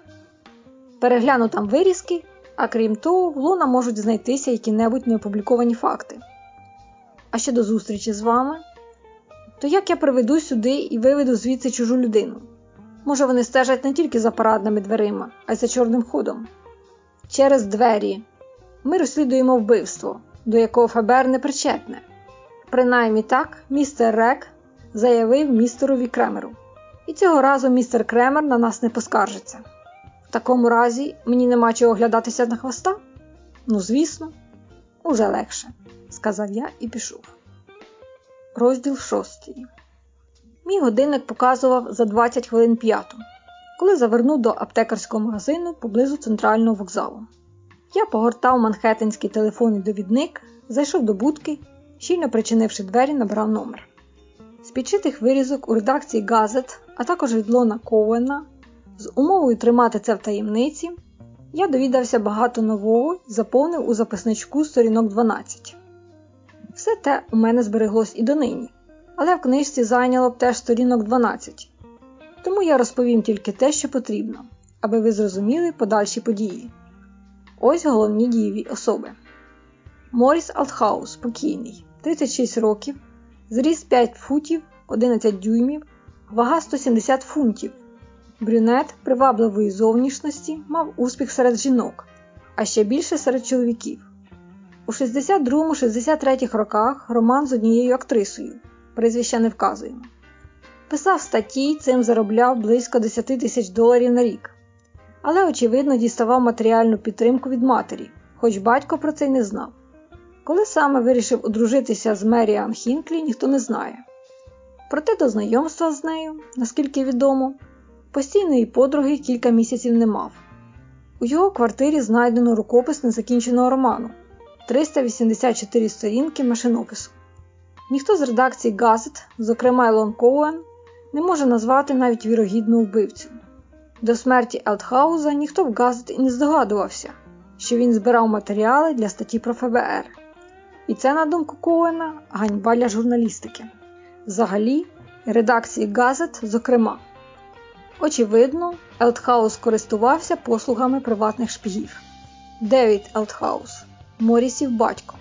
A: Перегляну там вирізки, а крім того, в Луна можуть знайтися які-небудь неопубліковані факти. А щодо зустрічі з вами, то як я приведу сюди і виведу звідси чужу людину? Може, вони стежать не тільки за парадними дверима, а й за чорним ходом. Через двері. Ми розслідуємо вбивство, до якого ФБР не причетне. Принаймні так, містер Рек заявив містерові Кремеру. І цього разу містер Кремер на нас не поскаржиться. В такому разі мені нема чого оглядатися на хвоста? Ну, звісно, уже легше, сказав я і пішов. Розділ шостий. Мій годинник показував за 20 хвилин п'яту, коли завернув до аптекарського магазину поблизу центрального вокзалу. Я погортав манхеттенський телефонний довідник, зайшов до будки, щільно причинивши двері, набрав номер. З підшитих вирізок у редакції газет, а також від Лона Коуена, з умовою тримати це в таємниці, я довідався багато нового і заповнив у записничку сторінок 12. Все те у мене збереглось і донині але в книжці зайняло б теж сторінок 12. Тому я розповім тільки те, що потрібно, аби ви зрозуміли подальші події. Ось головні дієві особи. Моріс Алтхаус покійний, 36 років, зріст 5 футів 11 дюймів, вага 170 фунтів. Брюнет привабливої зовнішності мав успіх серед жінок, а ще більше серед чоловіків. У 62-63 роках роман з однією актрисою, прізвища не вказуємо. Писав статті, цим заробляв близько 10 тисяч доларів на рік, але, очевидно, діставав матеріальну підтримку від матері, хоч батько про це й не знав. Коли саме вирішив одружитися з Меріан Хінклі, ніхто не знає. Проте до знайомства з нею, наскільки відомо, постійної подруги кілька місяців не мав. У його квартирі знайдено рукопис незакінченого роману 384 сторінки машинопису. Ніхто з редакції газет, зокрема Елон Коуен, не може назвати навіть вірогідну вбивцю. До смерті Елтхауза ніхто в газет і не здогадувався, що він збирав матеріали для статті про ФБР. І це, на думку Коуена, ганьба для журналістики. Взагалі, редакції газет, зокрема. Очевидно, Елтхаус користувався послугами приватних шпігів. Девід Елтхаус, Морісів батько,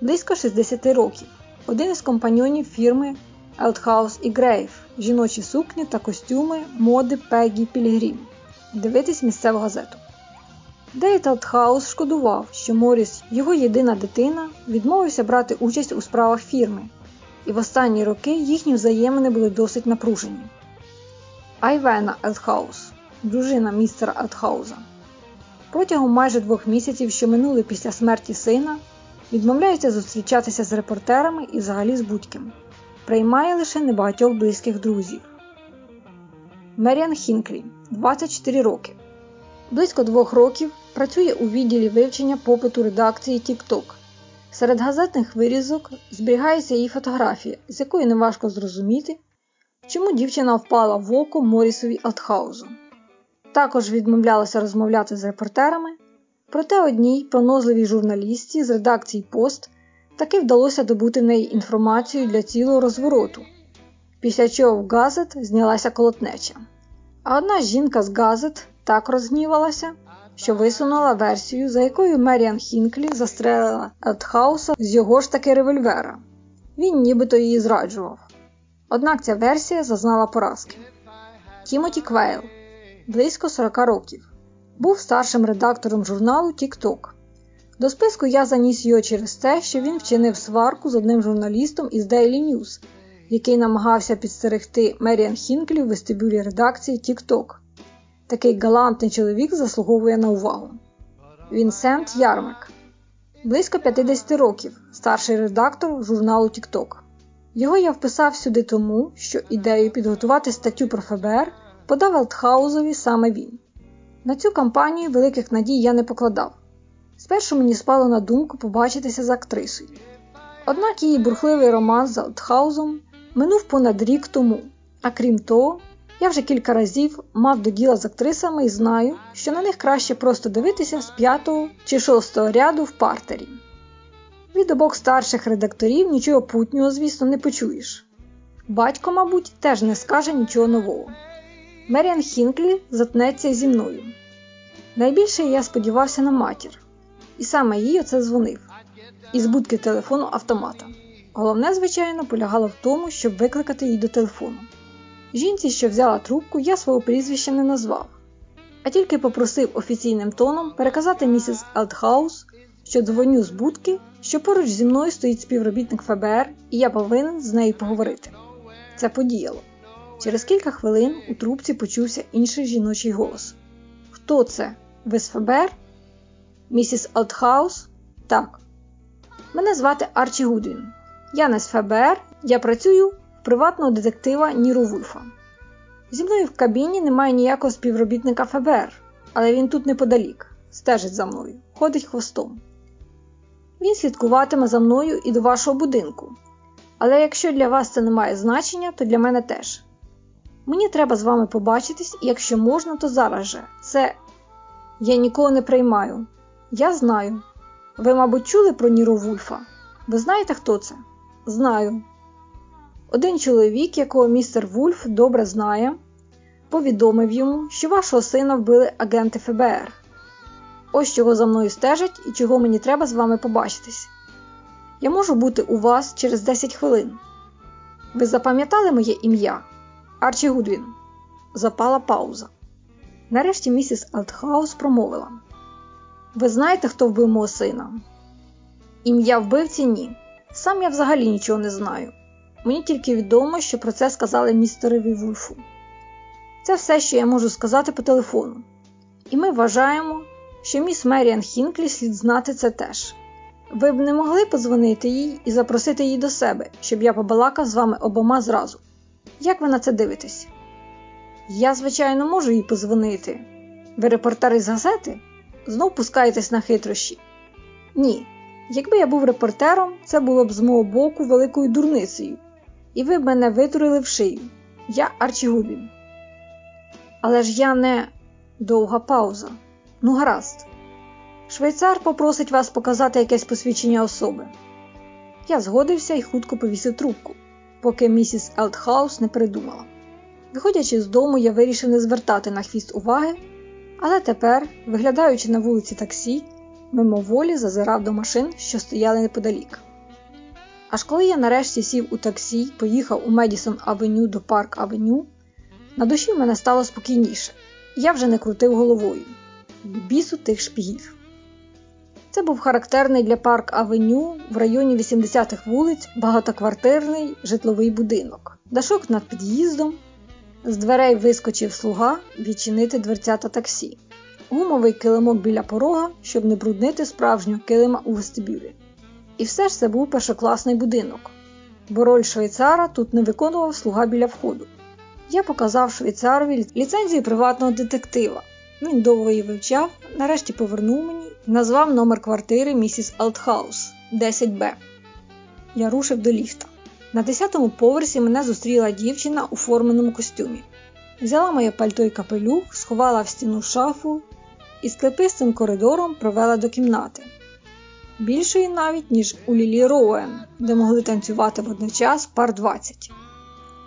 A: близько 60 років, один із компаньонів фірми Елтхаус і Грейв, жіночі сукні та костюми моди Пегі Пілігрім. Дивитись місцеву газету. Девід Елтхаус шкодував, що Моріс, його єдина дитина, відмовився брати участь у справах фірми, і в останні роки їхні взаємини були досить напружені. Айвена Елтхаус, дружина містера Елтхауса. Протягом майже двох місяців, що минули після смерті сина, відмовляється зустрічатися з репортерами і взагалі з будь-ким. Приймає лише небагатьох близьких друзів. Меріан Хінклі 24 роки. Близько двох років працює у відділі вивчення попиту редакції TikTok. Серед газетних вирізок зберігається її фотографія, з якої неважко зрозуміти, чому дівчина впала в око Морісові Алтхаузу. Також відмовлялася розмовляти з репортерами, проте одній пронозливій журналістці з редакції Пост таки вдалося добути в неї інформацію для цілого розвороту, після чого в газетах знялася колотнеча. А одна жінка з газет так розгнівалася, що висунула версію, за якою Меріан Хінклі застрелила Елтхауса з його ж таки револьвера. Він нібито її зраджував. Однак ця версія зазнала поразки. Тімоті Квейл, близько 40 років, був старшим редактором журналу Тік-Ток. До списку я заніс його через те, що він вчинив сварку з одним журналістом із Daily News, який намагався підстерегти Меріан Хінклі в вестибюлі редакції TikTok. Такий галантний чоловік заслуговує на увагу. Вінсент Ярмак, близько 50 років, старший редактор журналу TikTok. Його я вписав сюди тому, що ідею підготувати статтю про ФБР подав Алтхаузові саме він. На цю кампанію великих надій я не покладав. Спершу мені спало на думку побачитися з актрисою. Однак її бурхливий роман з Алтхаузом минув понад рік тому, а крім того, я вже кілька разів мав до діла з актрисами і знаю, що на них краще просто дивитися з п'ятого чи шостого ряду в партері. Від обох старших редакторів нічого путнього, звісно, не почуєш. Батько, мабуть, теж не скаже нічого нового. Меріан Хінклі затнеться зі мною. Найбільше я сподівався на матір, і саме їй оце дзвонив із будки телефону автомата. Головне, звичайно, полягало в тому, щоб викликати її до телефону. Жінці, що взяла трубку, я свого прізвища не назвав, а тільки попросив офіційним тоном переказати місіс Алтхаус, що дзвоню з будки, що поруч зі мною стоїть співробітник ФБР, і я повинен з нею поговорити. Це подіяло. Через кілька хвилин у трубці почувся інший жіночий голос: Хто це? Ви з ФБР? Місіс Алтхаус? Так. Мене звати Арчі Гудвін. Я не з ФБР, я працюю приватного детектива Ніру Вульфа. Зі мною в кабіні немає ніякого співробітника ФБР, але він тут неподалік, стежить за мною, ходить хвостом. Він слідкуватиме за мною і до вашого будинку. Але якщо для вас це не має значення, то для мене теж. Мені треба з вами побачитись, і якщо можна, то зараз же. Це я нікого не приймаю. Я знаю. Ви, мабуть, чули про Ніру Вульфа? Ви знаєте, хто це? Знаю. Один чоловік, якого містер Вульф добре знає, повідомив йому, що вашого сина вбили агенти ФБР. Ось чого за мною стежать і чого мені треба з вами побачитись. Я можу бути у вас через 10 хвилин. Ви запам'ятали моє ім'я? Арчі Гудвін. Запала пауза. Нарешті місіс Алтхаус промовила: Ви знаєте, хто вбив мого сина? Ім'я вбивці ні. Сам я взагалі нічого не знаю. Мені тільки відомо, що про це сказали містерові Вульфу. Це все, що я можу сказати по телефону. І ми вважаємо, що міс Меріан Хінклі слід знати це теж. Ви б не могли подзвонити їй і запросити її до себе, щоб я побалакав з вами обома зразу. Як ви на це дивитесь? Я, звичайно, можу їй позвонити. Ви репортер із газети? Знов пускаєтесь на хитрощі? Ні. Якби я був репортером, це було б з мого боку великою дурницею, і ви мене витурили в шию. Я Арчі Губін. Але ж я не довга пауза. Ну, гаразд. Швейцар попросить вас показати якесь посвідчення особи. Я згодився і хутко повісив трубку, поки місіс Елтхаус не передумала. Виходячи з дому, я вирішив не звертати на хвіст уваги, але тепер, виглядаючи на вулиці таксі, мимоволі зазирав до машин, що стояли неподалік. Аж коли я нарешті сів у таксі, поїхав у Медісон Авеню до Парк Авеню, на душі в мене стало спокійніше, я вже не крутив головою. Бісу тих шпігів. Це був характерний для парк Авеню в районі 80-х вулиць багатоквартирний житловий будинок, дашок над під'їздом. З дверей вискочив слуга відчинити дверцята таксі, гумовий килимок біля порога, щоб не бруднити справжнього килима у вестибюлі. І все ж це був першокласний будинок, бо роль швейцара тут не виконував слуга біля входу. Я показав швейцарові ліцензію приватного детектива. Він довго її вивчав, нарешті повернув мені назвав номер квартири місіс Алтхаус 10Б. Я рушив до ліфта. На 10-му поверсі мене зустріла дівчина у форменому костюмі. Взяла моє пальто і капелюх, сховала в стіну шафу і склепистим коридором провела до кімнати. Більшої навіть, ніж у Лілі Роуен, де могли танцювати водночас пар 20.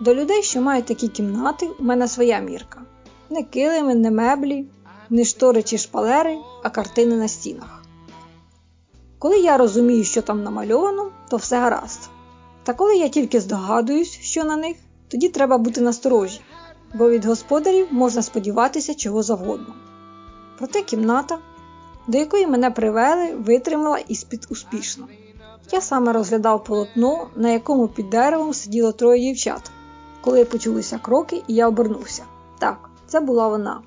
A: До людей, що мають такі кімнати, у мене своя мірка. Не килими, не меблі, не штори чи шпалери, а картини на стінах. Коли я розумію, що там намальовано, то все гаразд. Та коли я тільки здогадуюсь, що на них, тоді треба бути насторожі, бо від господарів можна сподіватися чого завгодно. Проте кімната, до якої мене привели, витримала іспит успішно. Я саме розглядав полотно, на якому під деревом сиділо троє дівчат, коли почулися кроки, і я обернувся. Так, це була вона.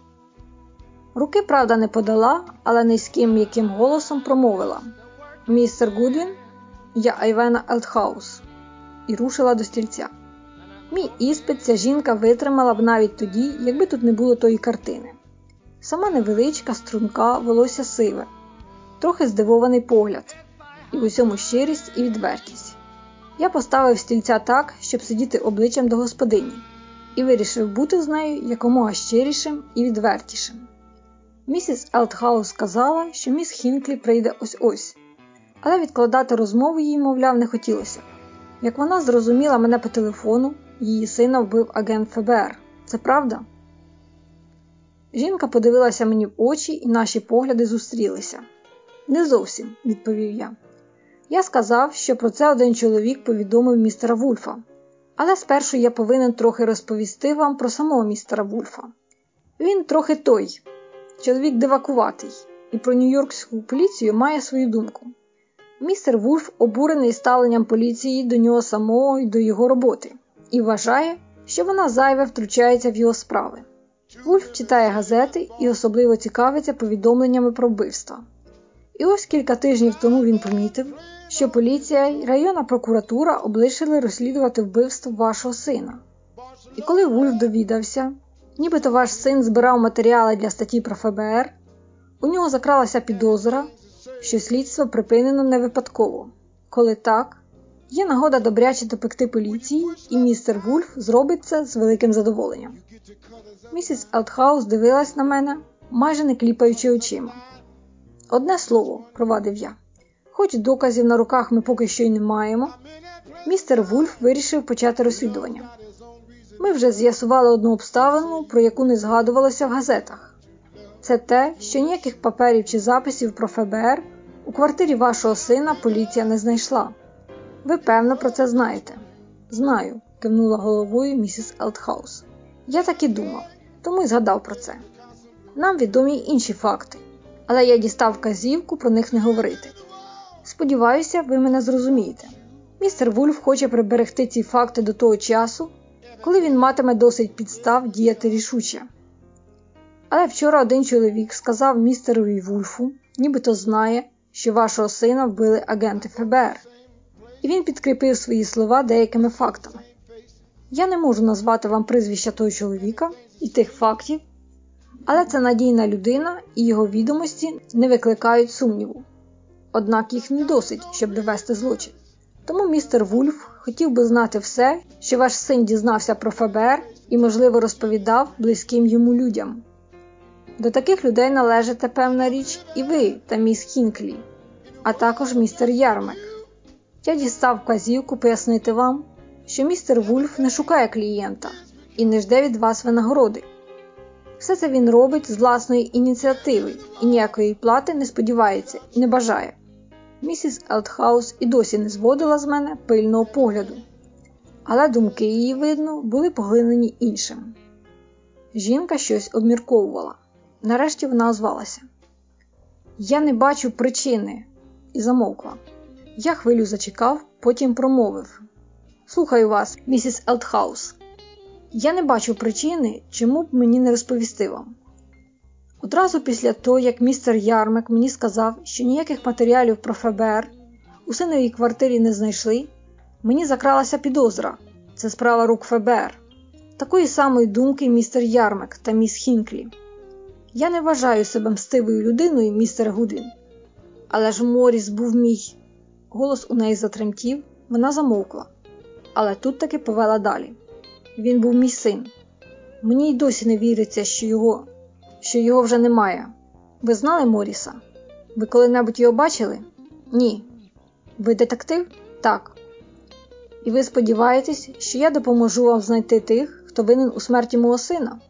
A: Руки, правда, не подала, але низьким м'яким голосом промовила: Містер Гудвін, я Айвена Елтхаус, і рушила до стільця. Мій іспит ця жінка витримала б навіть тоді, якби тут не було тої картини. Сама невеличка, струнка, волосся сиве, трохи здивований погляд, і в усьому щирість і відвертість. Я поставив стільця так, щоб сидіти обличчям до господині, і вирішив бути з нею якомога щирішим і відвертішим. Місіс Елтхаус сказала, що міс Хінклі прийде ось ось, але відкладати розмову їй, мовляв, не хотілося. Як вона зрозуміла мене по телефону, її сина вбив агент ФБР. Це правда? Жінка подивилася мені в очі, і наші погляди зустрілися. Не зовсім, відповів я. Я сказав, що про це один чоловік повідомив містера Вульфа, але спершу я повинен трохи розповісти вам про самого містера Вульфа. Він трохи той, чоловік дивакуватий, і про Нью-Йоркську поліцію має свою думку. Містер Вульф обурений ставленням поліції до нього самого і до його роботи, і вважає, що вона зайве втручається в його справи. Вульф читає газети і особливо цікавиться повідомленнями про вбивства. І ось кілька тижнів тому він помітив, що поліція і районна прокуратура облишили розслідувати вбивство вашого сина. І коли Вульф довідався, нібито ваш син збирав матеріали для статті про ФБР, у нього закралася підозра, що слідство припинено не випадково. Коли так, є нагода добряче допекти поліції, і містер Вульф зробить це з великим задоволенням. Місіс Алтхаус дивилась на мене, майже не кліпаючи очима. Одне слово, провадив я. Хоч доказів на руках ми поки що й не маємо, містер Вульф вирішив почати розслідування. Ми вже з'ясували одну обставину, про яку не згадувалося в газетах. Це те, що ніяких паперів чи записів про ФБР у квартирі вашого сина поліція не знайшла. Ви певно про це знаєте. Знаю, кивнула головою місіс Елтхаус. Я так і думав, тому й згадав про це. Нам відомі інші факти, але я дістав вказівку про них не говорити. Сподіваюся, ви мене зрозумієте. Містер Вульф хоче приберегти ці факти до того часу, коли він матиме досить підстав діяти рішуче. Але вчора один чоловік сказав містерові Вульфу, нібито знає, що вашого сина вбили агенти ФБР, і він підкріпив свої слова деякими фактами. Я не можу назвати вам прізвища того чоловіка і тих фактів, але це надійна людина і його відомості не викликають сумніву. Однак їх не досить, щоб довести злочин. Тому містер Вульф хотів би знати все, що ваш син дізнався про ФБР і, можливо, розповідав близьким йому людям. До таких людей належите певна річ і ви та міс Хінклі, а також містер Ярмек. Я дістав вказівку пояснити вам, що містер Вульф не шукає клієнта і не жде від вас винагороди. Все це він робить з власної ініціативи і ніякої плати не сподівається і не бажає. Місіс Елтхаус і досі не зводила з мене пильного погляду, але думки її, видно, були поглинені іншим. Жінка щось обмірковувала. Нарешті вона озвалася. Я не бачу причини і замовкла. Я хвилю зачекав, потім промовив: Слухаю вас, місіс Елтхаус. Я не бачу причини, чому б мені не розповісти вам. Одразу після того, як містер Ярмек мені сказав, що ніяких матеріалів про ФБР у синовій квартирі не знайшли, мені закралася підозра це справа рук ФБР. Такої самої думки містер Ярмек та міс Хінклі. Я не вважаю себе мстивою людиною, містер Гудвін. Але ж Моріс був мій. Голос у неї затремтів, вона замовкла, але тут таки повела далі. Він був мій син. Мені й досі не віриться, що його що його вже немає. Ви знали Моріса? Ви коли-небудь його бачили? Ні. Ви детектив? Так. І ви сподіваєтесь, що я допоможу вам знайти тих, хто винен у смерті мого сина?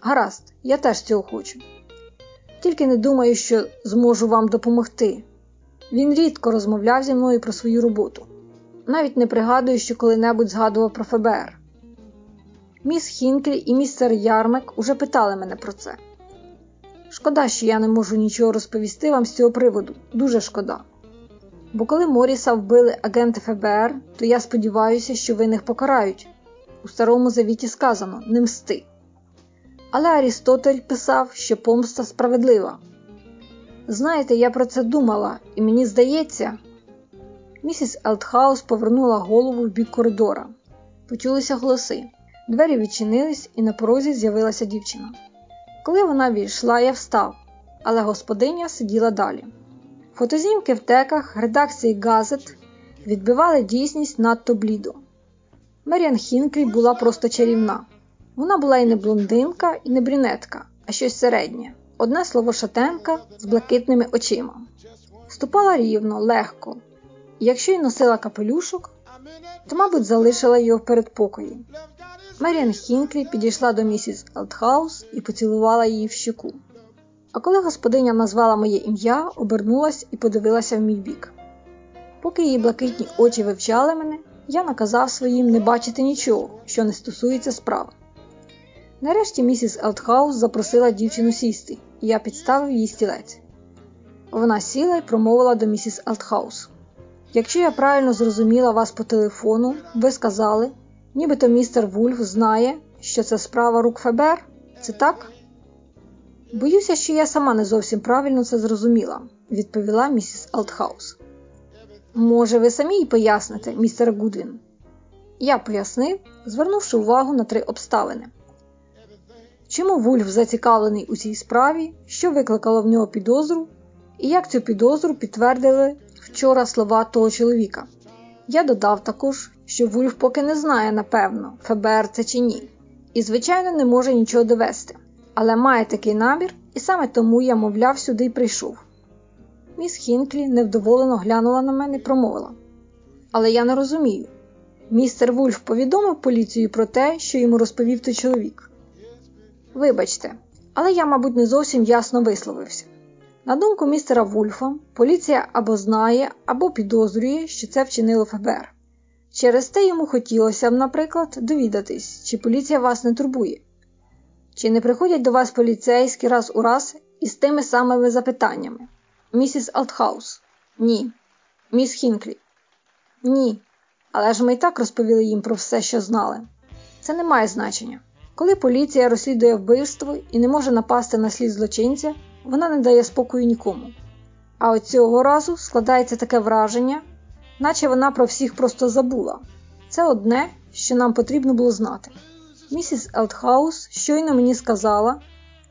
A: Гаразд, я теж цього хочу. Тільки не думаю, що зможу вам допомогти. Він рідко розмовляв зі мною про свою роботу. Навіть не пригадую, що коли-небудь згадував про ФБР. Міс Хінклі і містер Ярмек уже питали мене про це. Шкода, що я не можу нічого розповісти вам з цього приводу. Дуже шкода. Бо коли Моріса вбили агенти ФБР, то я сподіваюся, що винних покарають. У старому завіті сказано не мсти. Але Арістотель писав, що помста справедлива. Знаєте, я про це думала, і мені здається. Місіс Елтхаус повернула голову в бік коридора. Почулися голоси. Двері відчинились, і на порозі з'явилася дівчина. Коли вона війшла, я встав, але господиня сиділа далі. Фотознімки в теках редакції газет відбивали дійсність надто блідо. Меріан Хінклі була просто чарівна. Вона була і не блондинка, і не брюнетка, а щось середнє. Одне слово шатенка з блакитними очима. Ступала рівно, легко, і якщо й носила капелюшок, то, мабуть, залишила його в передпокої. Меріан Хінклі підійшла до місіс Елтхаус і поцілувала її в щеку. А коли господиня назвала моє ім'я, обернулась і подивилася в мій бік. Поки її блакитні очі вивчали мене, я наказав своїм не бачити нічого, що не стосується справи. Нарешті місіс Елтхаус запросила дівчину сісти, і я підставив їй стілець. Вона сіла і промовила до місіс Елтхаус. Якщо я правильно зрозуміла вас по телефону, ви сказали, Нібито містер Вульф знає, що це справа рук ФБР? Це так? Боюся, що я сама не зовсім правильно це зрозуміла, відповіла місіс Алтхаус. Може, ви самі й поясните, містер Гудвін? Я пояснив, звернувши увагу на три обставини. Чому Вульф зацікавлений у цій справі, що викликало в нього підозру, і як цю підозру підтвердили вчора слова того чоловіка. Я додав також, що Вульф поки не знає, напевно, ФБР це чи ні, і, звичайно, не може нічого довести, але має такий намір, і саме тому я, мовляв, сюди й прийшов. Міс Хінклі невдоволено глянула на мене і промовила. Але я не розумію. Містер Вульф повідомив поліцію про те, що йому розповів той чоловік. Вибачте, але я, мабуть, не зовсім ясно висловився. На думку містера Вульфа, поліція або знає, або підозрює, що це вчинило ФБР. Через те йому хотілося б, наприклад, довідатись, чи поліція вас не турбує, чи не приходять до вас поліцейські раз у раз із тими самими запитаннями. Місіс Алтхаус? Ні. Міс Хінклі? Ні. Але ж ми й так розповіли їм про все, що знали. Це не має значення. Коли поліція розслідує вбивство і не може напасти на слід злочинця, вона не дає спокою нікому. А от цього разу складається таке враження, наче вона про всіх просто забула. Це одне, що нам потрібно було знати. Місіс Елтхаус щойно мені сказала,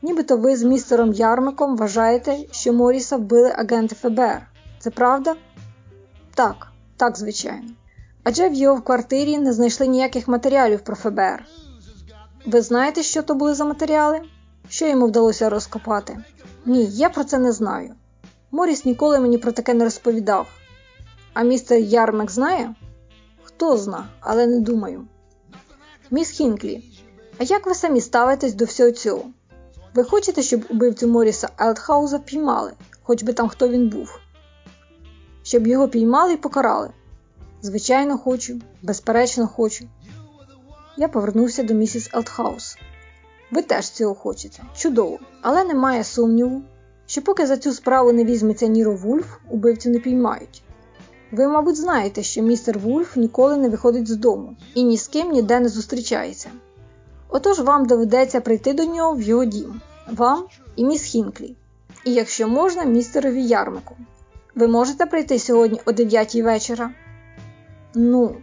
A: нібито ви з містером Ярмиком вважаєте, що Моріса вбили агенти ФБР. Це правда? Так, так, звичайно. Адже в його квартирі не знайшли ніяких матеріалів про ФБР. Ви знаєте, що то були за матеріали? Що йому вдалося розкопати? Ні, я про це не знаю. Моріс ніколи мені про таке не розповідав. А містер Ярмек знає? Хто зна, але не думаю. Міс Хінклі, а як ви самі ставитесь до всього цього? Ви хочете, щоб убивцю Моріса Елтхауза піймали, хоч би там хто він був? Щоб його піймали і покарали? Звичайно, хочу, безперечно, хочу. Я повернувся до місіс Елтхаус. Ви теж цього хочете. Чудово. Але немає сумніву, що поки за цю справу не візьметься Ніро Вульф, убивцю не піймають. Ви, мабуть, знаєте, що містер Вульф ніколи не виходить з дому і ні з ким ніде не зустрічається. Отож вам доведеться прийти до нього в його дім, вам і міс Хінклі, і якщо можна, містерові ярмику. Ви можете прийти сьогодні о 9 вечора? Ну,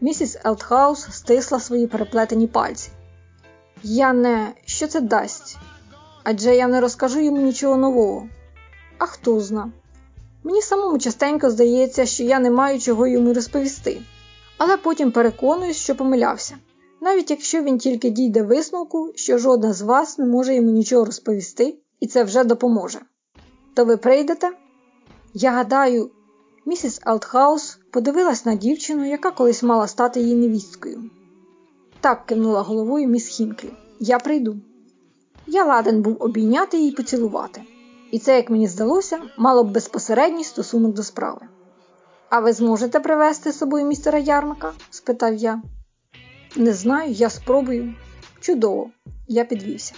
A: місіс Елтхаус стисла свої переплетені пальці. Я не. Що це дасть? Адже я не розкажу йому нічого нового. А хто зна. Мені самому частенько здається, що я не маю чого йому розповісти, але потім переконуюсь, що помилявся, навіть якщо він тільки дійде висновку, що жодна з вас не може йому нічого розповісти, і це вже допоможе. То ви прийдете? Я гадаю, місіс Алтхаус подивилась на дівчину, яка колись мала стати її невісткою. Так кивнула головою міс Хінклі. Я прийду. Я ладен був обійняти її і поцілувати. І це, як мені здалося, мало б безпосередній стосунок до справи. А ви зможете привезти з собою містера Ярмака? спитав я. Не знаю, я спробую. Чудово, я підвівся.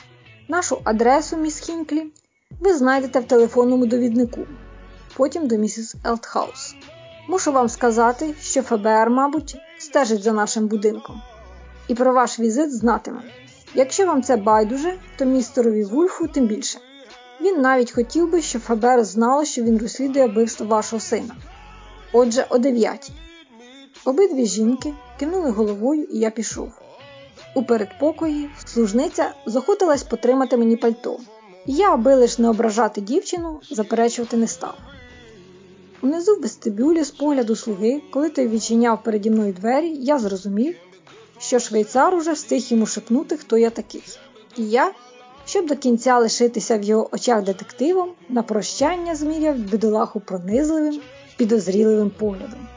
A: Нашу адресу, міс Хінклі, ви знайдете в телефонному довіднику, потім до місіс Елтхаус. Мушу вам сказати, що ФБР, мабуть, стежить за нашим будинком. І про ваш візит знатиме. Якщо вам це байдуже, то містерові Вульфу тим більше. Він навіть хотів би, щоб ФБР знало, що він розслідує вбивство вашого сина. Отже, о дев'ятій. Обидві жінки кивнули головою, і я пішов. У передпокої служниця захотилась потримати мені пальто, я, аби лиш не ображати дівчину, заперечувати не став. Унизу в вестибюлі з погляду слуги, коли той відчиняв переді мною двері, я зрозумів, що швейцар уже встиг йому шепнути, хто я такий. І я, щоб до кінця лишитися в його очах детективом, на прощання зміряв бідолаху пронизливим, підозріливим поглядом.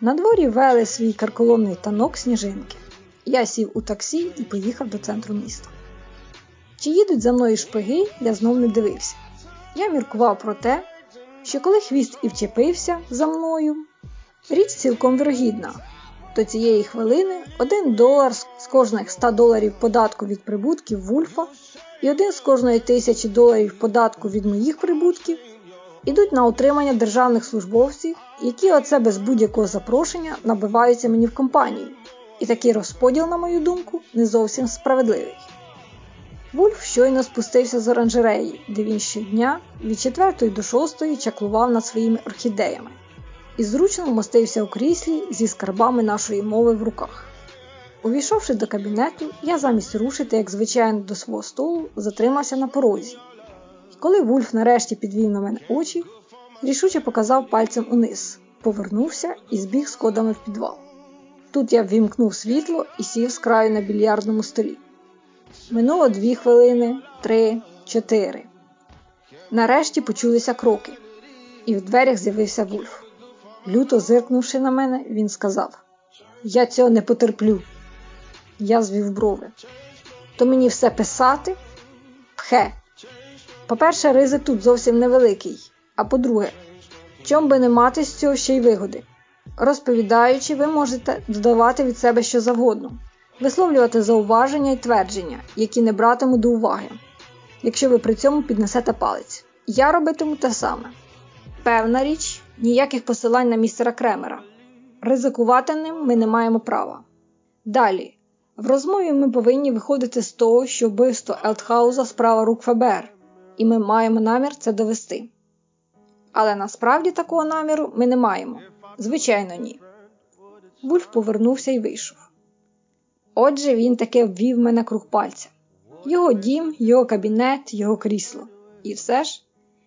A: На дворі вели свій карколомний танок сніжинки. Я сів у таксі і поїхав до центру міста. Чи їдуть за мною шпиги, я знов не дивився. Я міркував про те, що коли хвіст і вчепився за мною, річ цілком вірогідна. До цієї хвилини один долар з кожних 100 доларів податку від прибутків Вульфа і один з кожної тисячі доларів податку від моїх прибутків ідуть на утримання державних службовців, які оце без будь-якого запрошення набиваються мені в компанію. І такий розподіл, на мою думку, не зовсім справедливий. Вульф щойно спустився з оранжереї, де він щодня від 4 до 6 чаклував над своїми орхідеями і зручно вмостився у кріслі зі скарбами нашої мови в руках. Увійшовши до кабінету, я замість рушити, як звичайно, до свого столу, затримався на порозі. І коли Вульф нарешті підвів на мене очі, рішуче показав пальцем униз, повернувся і збіг сходами в підвал. Тут я ввімкнув світло і сів з краю на більярдному столі. Минуло дві хвилини, три, чотири. Нарешті почулися кроки. і в дверях з'явився Вульф. Люто зиркнувши на мене, він сказав: Я цього не потерплю. Я звів брови. То мені все писати? Пхе. По-перше, ризик тут зовсім невеликий. А по-друге, чом би не мати з цього ще й вигоди. Розповідаючи, ви можете додавати від себе що завгодно, висловлювати зауваження і твердження, які не братиму до уваги, якщо ви при цьому піднесете палець. Я робитиму те саме. Певна річ, ніяких посилань на містера Кремера. Ризикувати ним ми не маємо права. Далі, в розмові ми повинні виходити з того, що вбивство Елтхауза справа рук ФБР, і ми маємо намір це довести. Але насправді такого наміру ми не маємо. Звичайно, ні. Вульф повернувся і вийшов. Отже, він таки обвів мене круг пальця. Його дім, його кабінет, його крісло. І все ж,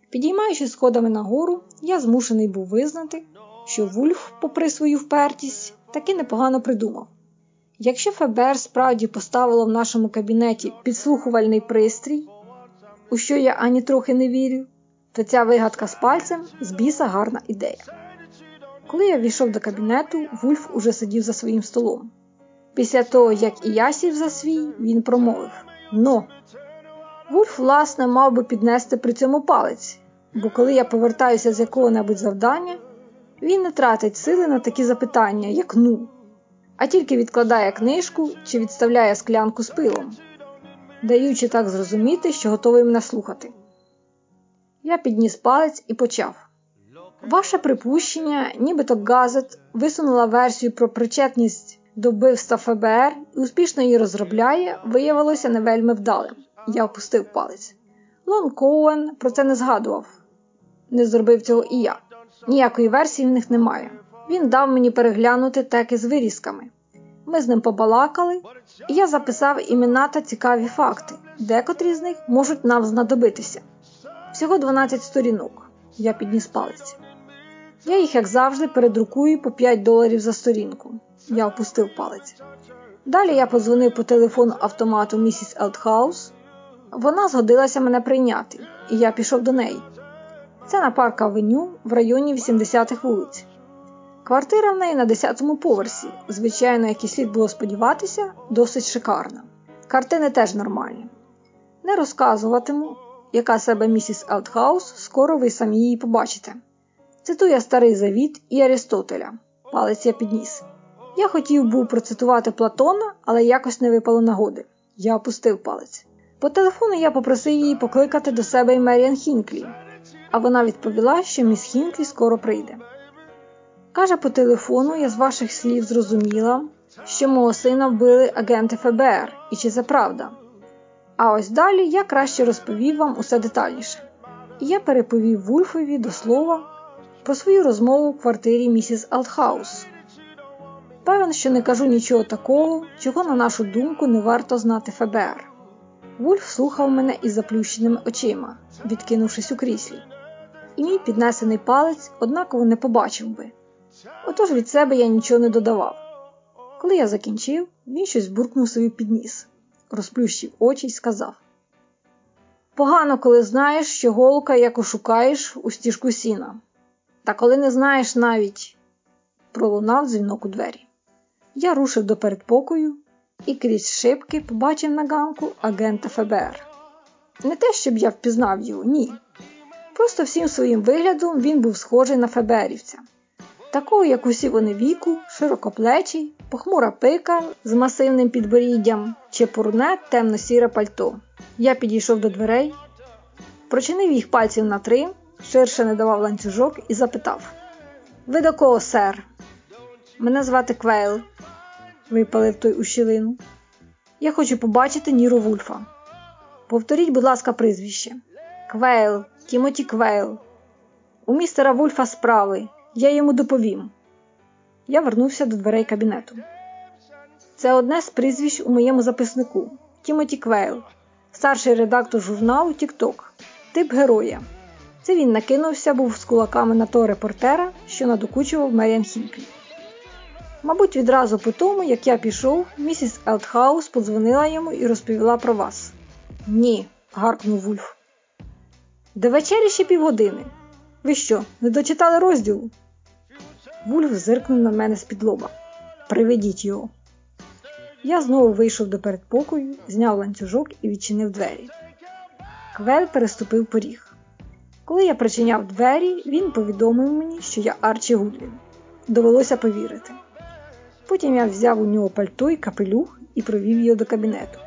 A: підіймаючи сходами нагору, я змушений був визнати, що Вульф, попри свою впертість, таки непогано придумав. Якщо ФБР справді поставило в нашому кабінеті підслухувальний пристрій, у що я ані трохи не вірю, то ця вигадка з пальцем з біса гарна ідея. Коли я війшов до кабінету, Вульф уже сидів за своїм столом. Після того, як і я сів за свій, він промовив Но. Вульф, власне, мав би піднести при цьому палець, бо коли я повертаюся з якого-небудь завдання, він не тратить сили на такі запитання, як ну, а тільки відкладає книжку чи відставляє склянку з пилом, даючи так зрозуміти, що готовий мене слухати. Я підніс палець і почав. Ваше припущення, нібито Газет висунула версію про причетність до вбивства ФБР і успішно її розробляє, виявилося не вельми вдалим. Я опустив палець. Лон Коуен про це не згадував. Не зробив цього і я. Ніякої версії в них немає. Він дав мені переглянути теки з вирізками. Ми з ним побалакали, і я записав імена та цікаві факти, декотрі з них можуть нам знадобитися. Всього 12 сторінок. Я підніс палець. Я їх, як завжди, передрукую по 5 доларів за сторінку. Я опустив палець. Далі я подзвонив по телефону автомату місіс Елтхаус. Вона згодилася мене прийняти, і я пішов до неї. Це на парк авеню в районі 80-х вулиць. Квартира в неї на 10-му поверсі, звичайно, як і слід було сподіватися, досить шикарна. Картини теж нормальні. Не розказуватиму, яка себе місіс Елтхаус, скоро ви самі її побачите. Цитує старий завіт і Арістотеля. Палець я підніс. Я хотів був процитувати Платона, але якось не випало нагоди. Я опустив палець. По телефону я попросив її покликати до себе і Меріан Хінклі, а вона відповіла, що міс Хінклі скоро прийде. Каже, по телефону я з ваших слів зрозуміла, що мого сина вбили агенти ФБР, і чи це правда. А ось далі я краще розповів вам усе детальніше. І я переповів Вульфові до слова про свою розмову в квартирі місіс Алтхаус. Певен, що не кажу нічого такого, чого, на нашу думку, не варто знати ФБР. Вульф слухав мене із заплющеними очима, відкинувшись у кріслі, і мій піднесений палець однаково не побачив би. Отож від себе я нічого не додавав. Коли я закінчив, він щось буркнув собі під ніс, розплющив очі й сказав: Погано, коли знаєш, що голка, яку шукаєш, у стіжку сіна. Та коли не знаєш навіть, пролунав дзвінок у двері. Я рушив до передпокою і крізь шибки побачив на ганку агента ФБР. Не те, щоб я впізнав його, ні. Просто всім своїм виглядом він був схожий на ФБРівця. Такого, як усі вони віку, широкоплечий, похмура пика з масивним підборіддям, чепурне темно-сіре пальто. Я підійшов до дверей, прочинив їх пальців на три, ширше не давав ланцюжок і запитав: Ви до кого, сер? Мене звати Квейл, випалив той у щілину. Я хочу побачити Ніро Вульфа. Повторіть, будь ласка, прізвище. Квейл, Тімоті Квейл. У містера Вульфа справи. Я йому доповім. Я вернувся до дверей кабінету. Це одне з прізвищ у моєму записнику Тімоті Квейл, старший редактор журналу Тік-Ток, тип героя. Це він накинувся був з кулаками на того репортера, що надокучував Меріан Хінклі. Мабуть, відразу по тому, як я пішов, місіс Елтхаус подзвонила йому і розповіла про вас. Ні, гаркнув Вульф. До вечері ще півгодини. Ви що, не дочитали розділу? Вульф зиркнув на мене з-під лоба. Приведіть його. Я знову вийшов до передпокою, зняв ланцюжок і відчинив двері. Квел переступив поріг. Коли я причиняв двері, він повідомив мені, що я Арчі Гудвін. Довелося повірити. Потім я взяв у нього пальто і капелюх і провів його до кабінету.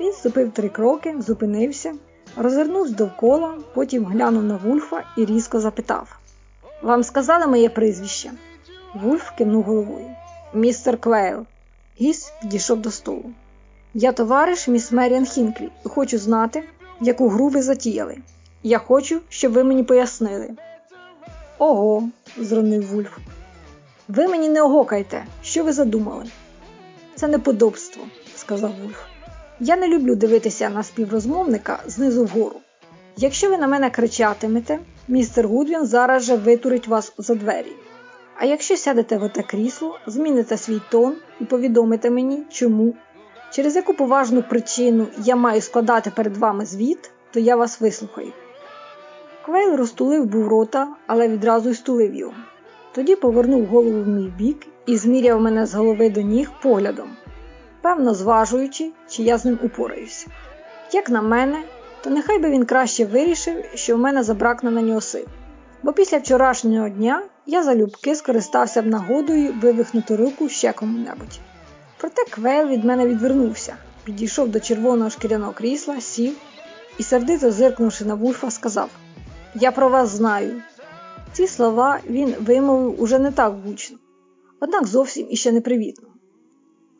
A: Він ступив три кроки, зупинився, розвернувся довкола, потім глянув на Вульфа і різко запитав: Вам сказали моє прізвище? Вульф кивнув головою. Містер Квейл. Гість підійшов до столу. Я товариш міс Меріан Хінклі і хочу знати, яку гру ви затіяли. Я хочу, щоб ви мені пояснили. Ого, зронив Вульф. Ви мені не огокайте, що ви задумали? Це неподобство, сказав Вульф. Я не люблю дивитися на співрозмовника знизу вгору. Якщо ви на мене кричатимете, містер Гудвін зараз же витурить вас за двері. А якщо сядете в оте крісло, зміните свій тон і повідомите мені, чому, через яку поважну причину я маю складати перед вами звіт, то я вас вислухаю. Квейл розтулив був рота, але відразу й стулив його. Тоді повернув голову в мій бік і зміряв мене з голови до ніг поглядом, певно зважуючи, чи я з ним упораюся. Як на мене, то нехай би він краще вирішив, що в мене забракне на нього сил. Бо після вчорашнього дня я залюбки скористався б нагодою вивихнути руку ще кому-небудь. Проте Квейл від мене відвернувся, підійшов до червоного шкіряного крісла, сів і, сердито зиркнувши на Вульфа, сказав: Я про вас знаю. Ці слова він вимовив уже не так гучно, однак зовсім іще непривітно.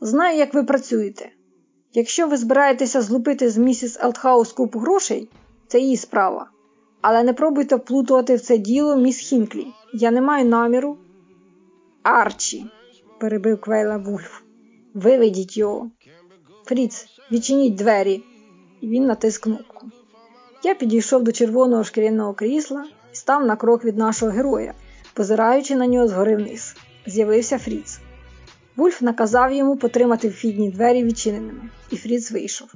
A: Знаю, як ви працюєте. Якщо ви збираєтеся злупити з місіс Елтхаус купу грошей, це її справа. Але не пробуйте вплутувати в це діло міс Хінклі. Я не маю наміру. Арчі, перебив Квейла Вульф. Виведіть його. Фріц, відчиніть двері. І він натиск кнопку. Я підійшов до червоного шкіряного крісла став на крок від нашого героя, позираючи на нього згори вниз. З'явився Фріц. Вульф наказав йому потримати вхідні двері відчиненими, і Фріц вийшов.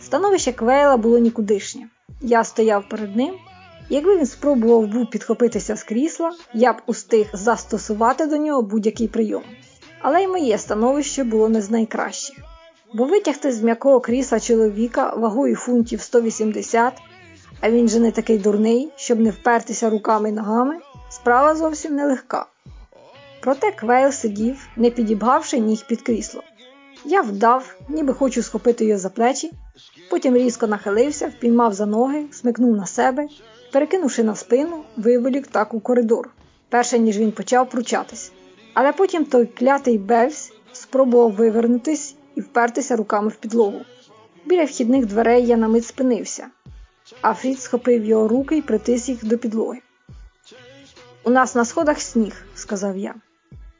A: Становище Квейла було нікудишнє. Я стояв перед ним, якби він спробував був підхопитися з крісла, я б устиг застосувати до нього будь-який прийом. Але й моє становище було не з найкращих. Бо витягти з м'якого крісла чоловіка вагою фунтів 180, а він же не такий дурний, щоб не впертися руками й ногами, справа зовсім нелегка. Проте Квейл сидів, не підібгавши ніг під крісло. Я вдав, ніби хочу схопити його за плечі, потім різко нахилився, впіймав за ноги, смикнув на себе, перекинувши на спину, виволік так у коридор, перше ніж він почав пручатись. Але потім той клятий Бельс спробував вивернутись і впертися руками в підлогу. Біля вхідних дверей я на мить спинився, а Фрід схопив його руки і притис їх до підлоги. У нас на сходах сніг, сказав я.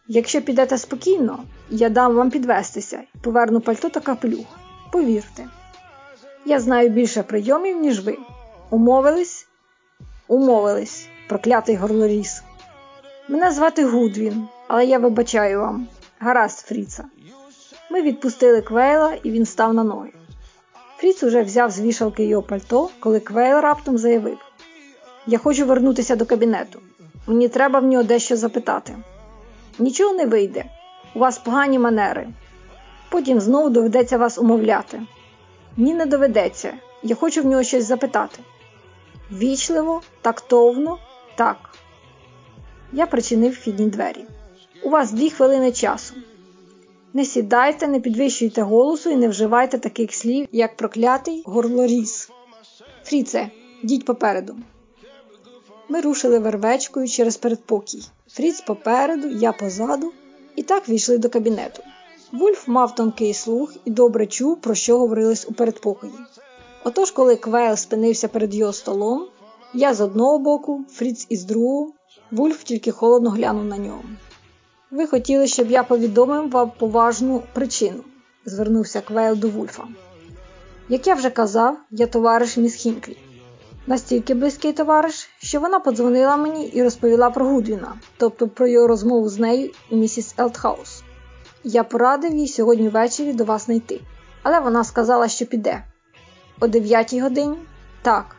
A: Якщо підете спокійно, я дам вам підвестися і поверну пальто та капелюх. Повірте. Я знаю більше прийомів, ніж ви. Умовились? Умовились, проклятий горлоріз. Мене звати Гудвін, але я вибачаю вам. Гаразд, Фріце. Ми відпустили Квейла, і він став на ноги. Фріц уже взяв з вішалки його пальто, коли Квейл раптом заявив: Я хочу вернутися до кабінету. Мені треба в нього дещо запитати. Нічого не вийде, у вас погані манери. Потім знову доведеться вас умовляти. Ні, не доведеться. Я хочу в нього щось запитати. Вічливо, тактовно, так. Я причинив вхідні двері. У вас дві хвилини часу. Не сідайте, не підвищуйте голосу і не вживайте таких слів, як проклятий горлоріз. Фріце, йдіть попереду. Ми рушили вервечкою через передпокій. Фріц попереду, я позаду, і так війшли до кабінету. Вульф мав тонкий слух і добре чув, про що говорилось у передпокої. Отож, коли Квейл спинився перед його столом, я з одного боку, Фріц із другого, Вульф тільки холодно глянув на нього. Ви хотіли, щоб я повідомив вам поважну причину, звернувся Квейл до Вульфа. Як я вже казав, я товариш міс Хінклі. Настільки близький товариш, що вона подзвонила мені і розповіла про Гудвіна, тобто про його розмову з нею і місіс Елтхаус. Я порадив їй сьогодні ввечері до вас знайти, але вона сказала, що піде. О дев'ятій годині? Так.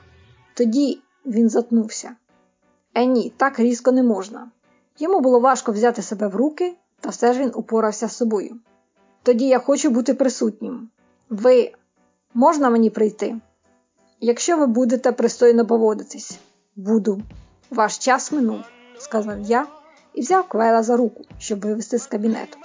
A: Тоді він затнувся. Е, ні, так різко не можна. Йому було важко взяти себе в руки, та все ж він упорався з собою. Тоді я хочу бути присутнім. Ви можна мені прийти? Якщо ви будете пристойно поводитись, буду. Ваш час минув, сказав я і взяв Квайла за руку, щоб вивести з кабінету.